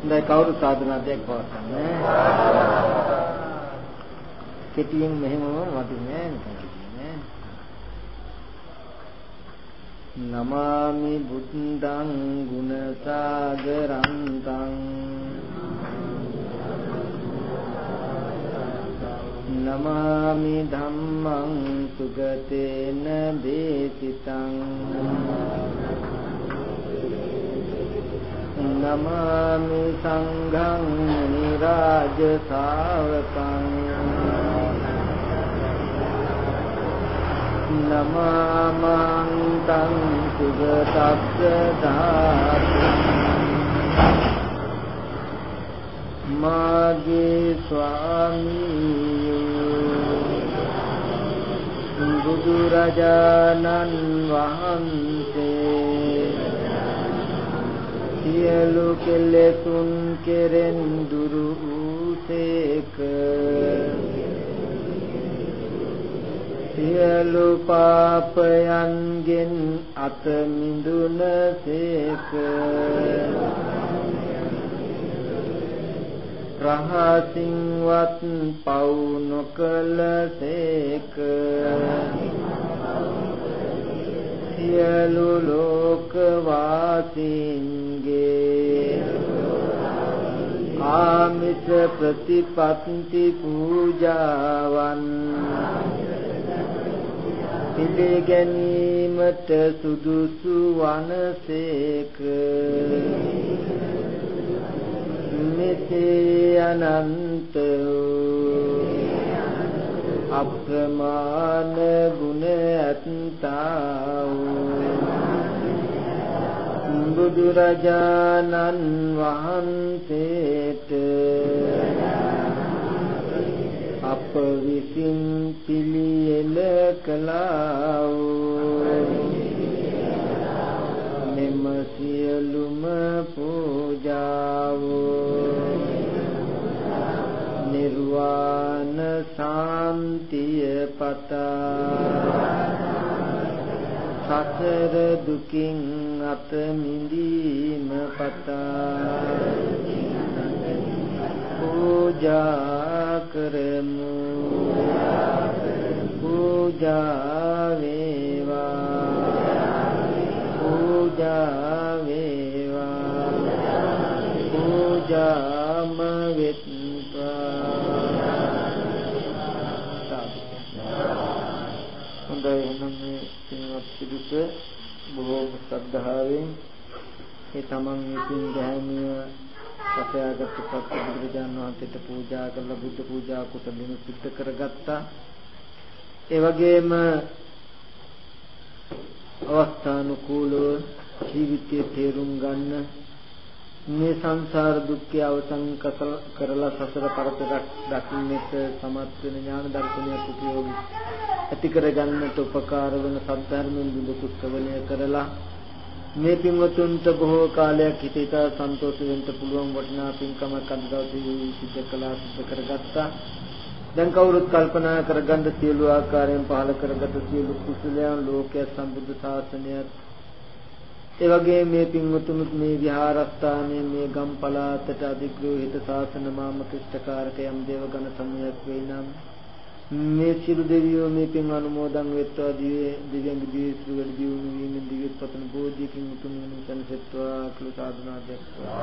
හොඳයි කවුරු සාධනාවක් පවත්න්නේ කෙටියෙන් මෙහෙමම වදින්නේ නෑ නමාමි බුද්ධං ගුණසාගරන්තං. නමාමි ධම්මං සුගතේන දේසිතං නමාමි සංඝං නිරාජ ශාවකං නමාමන්තං සුගතස්ස මාගේ ස්වාමී බුදුරජාණන් වහන්සේ සියලු කෙලෙසුන් කෙරෙන් දුරු වූසේක සියලු පාපයන්ගෙන් අත මිදුනසේක රහසින්වත් පව් නොකලසේක සියලු ලෝක වාසීන්ගේ ආමිත ප්‍රතිපත්ති පූජාවන් පිළිගැනීමට සුදුසු වනසේක. මෙසේ අනන්ත අප්‍රමාණ ගුණ ඇත්තා බුදුරජාණන් වහන්සේට අප විසින් පිළියෙල කළා මෙම සියලුම පූජාව නිර්වාණ සාන්තිය පතා. සසර දුකින් අත මිදීම පතා. පූජා කරමු. පූජා වේවා. පූජා වේවා. පූජාම වෙත්වා හොඳයි එහෙනම් මේ පින්වත් පිළිස බොහෝම ශ්‍රද්ධාවෙන් ඒ තමන් විසින් ගැහැණිය සපයාගත් පත් බුදුරජාණන් වහන්සේට පූජා කරලා බුද්ධ පූජා කුසලින් සිද්ධ කරගත්තා. ඒ වගේම අවස්ථානුකූලව ජීවිතයේ තේරුම් ගන්න මේ සංසාර දුක්ඛය අවසන් කරලා සසර පරතරක් දකින්නට සමත් වෙන ඥාන දර්ශනයක් උපයෝගී ඇති කරගන්නට උපකාර වන සද්ධර්මයෙන් බුදු කුස්තවණය කරලා මේ පින්වතුන්ට බොහෝ කාලයක් හිතේට සන්තෝෂ වෙන්න පුළුවන් වටිනා පින්කමක් අද දවසේ සිද්ධ කළා සිද්ධ කරගත්තා. දැන් කවුරුත් කල්පනා කරගන්න සියලු ආකාරයෙන් පහල කරගත සියලු කුසලයන් ලෝකයේ සම්බුද්ධ ශාසනයත් ඒ වගේ මේ පින්වතුනුත් මේ විහාරස්ථානයේ මේ ගම් පළාතට අධිග්‍රහිත ශාසන මාමක ඉෂ්ඨකාරක යම් දේවගණ සමූහයක් වේ නම් මේ සියලු දෙවියෝ මේ පින් අනුමෝදන් වෙත්වා දිවේ දිව්‍යංග දිවේ සිළු වැඩි දියුණු වීමෙන් දිව්‍ය පතන බෝධියකින් උතුම් වෙන සැනසෙත්වා කුල සාධනා දෙත්වා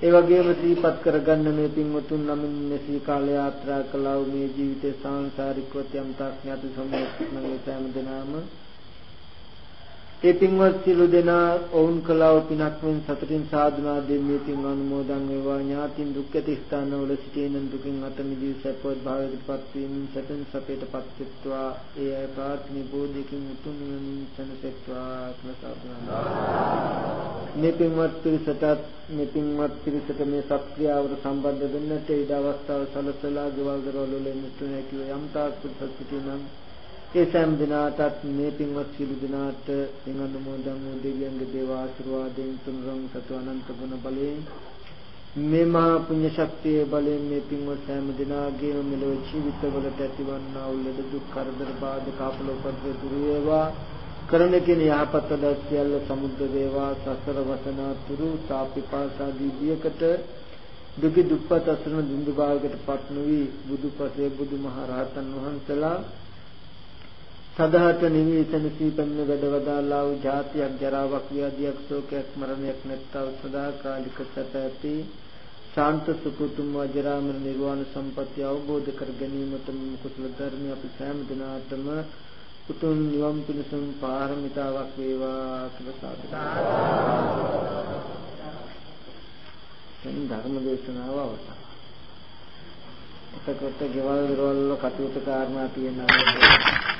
ඒ වගේම සිහිපත් කරගන්න මේ පින්වතුන් නමින් මෙසී කාල යාත්‍රා කළා වූ මේ ජීවිතේ සාංසාරිකව යම් තාක් ඥාති සම්මත නම් ඒ සෑම දිනම ඒ පින්වත් සිළු දෙනා ඔවුන් කලාව පිනක් මෙන් සතුටින් සාධනා දෙන්නේ පින් අනුමෝදන් වේවා. ඥාතින් දුක්ඛති ස්ථානවල සිටින දුකින් අත මිදී සපවත් භාවයටපත් වීම සතන් සපේටපත් වෙත්වා ඒ අය ප්‍රාර්ථනීය බෝධියකින් උතුම් නිවනින් සැනසෙත්වා සාධනා. මේ පින්වත් පිරිසටත් මේ පින්වත් පිරිසට මේ සත්‍යාවට සම්බන්ධ වෙන්නට ඉඩ අවස්ථාව සලසලා ගෙවල් දරවල මෙතුනේ කිව්ව යම් තාක් පිරිසක් සිටිනම් ඒ සෑම දිනාටත් මේ පින්වත් සිළු දිනාට පින් අනුමෝදන් වූ දෙවියන්ගේ දේව ආශිර්වාදයෙන් තුන්රම් සතු අනන්ත ගුණ බලයෙන් මේ මහා පුණ්‍ය ශක්තිය බලයෙන් මේ පින්වත් සෑම දිනාගේම මෙලොව ජීවිතවලට ඇතිවන්නා වූ ලෙඩ දුක් කරදර බාධක අපලෝපද්ද දුර වේවා. කරන කෙන යහපත දැසියල්ල සමුද්ද වේවා. සසර වසනාතුරු තාපිපාසාදී දියකට දුකි දුප්පත් අසරණ දින්දු භාවයකට පත් නොවි බුදුපසේ බුදුමහරහතන් වහන්සේලා සදහට නිවිසන සීපන්න වැඩවදාලා වූ ජාතියක් ජරාවක් ව්‍යාධියක් ශෝකයක් මරණයක් නැත්තව සදාකාලික සැප ඇති ශාන්ත සුකුතුම් වජරාමර නිර්වාණ සම්පත්‍ය අවබෝධ කර ගැනීමට කුසල ධර්ම අපි සෑම දිනාටම උතුම් නිවන් පිණසම් පාරමිතාවක් වේවා කියලා සාදුනා. දැන් ධර්ම දේශනාව අවසන්. එතකොට ගෙවල් දොරවල් කටයුතු කාරණා තියෙනවා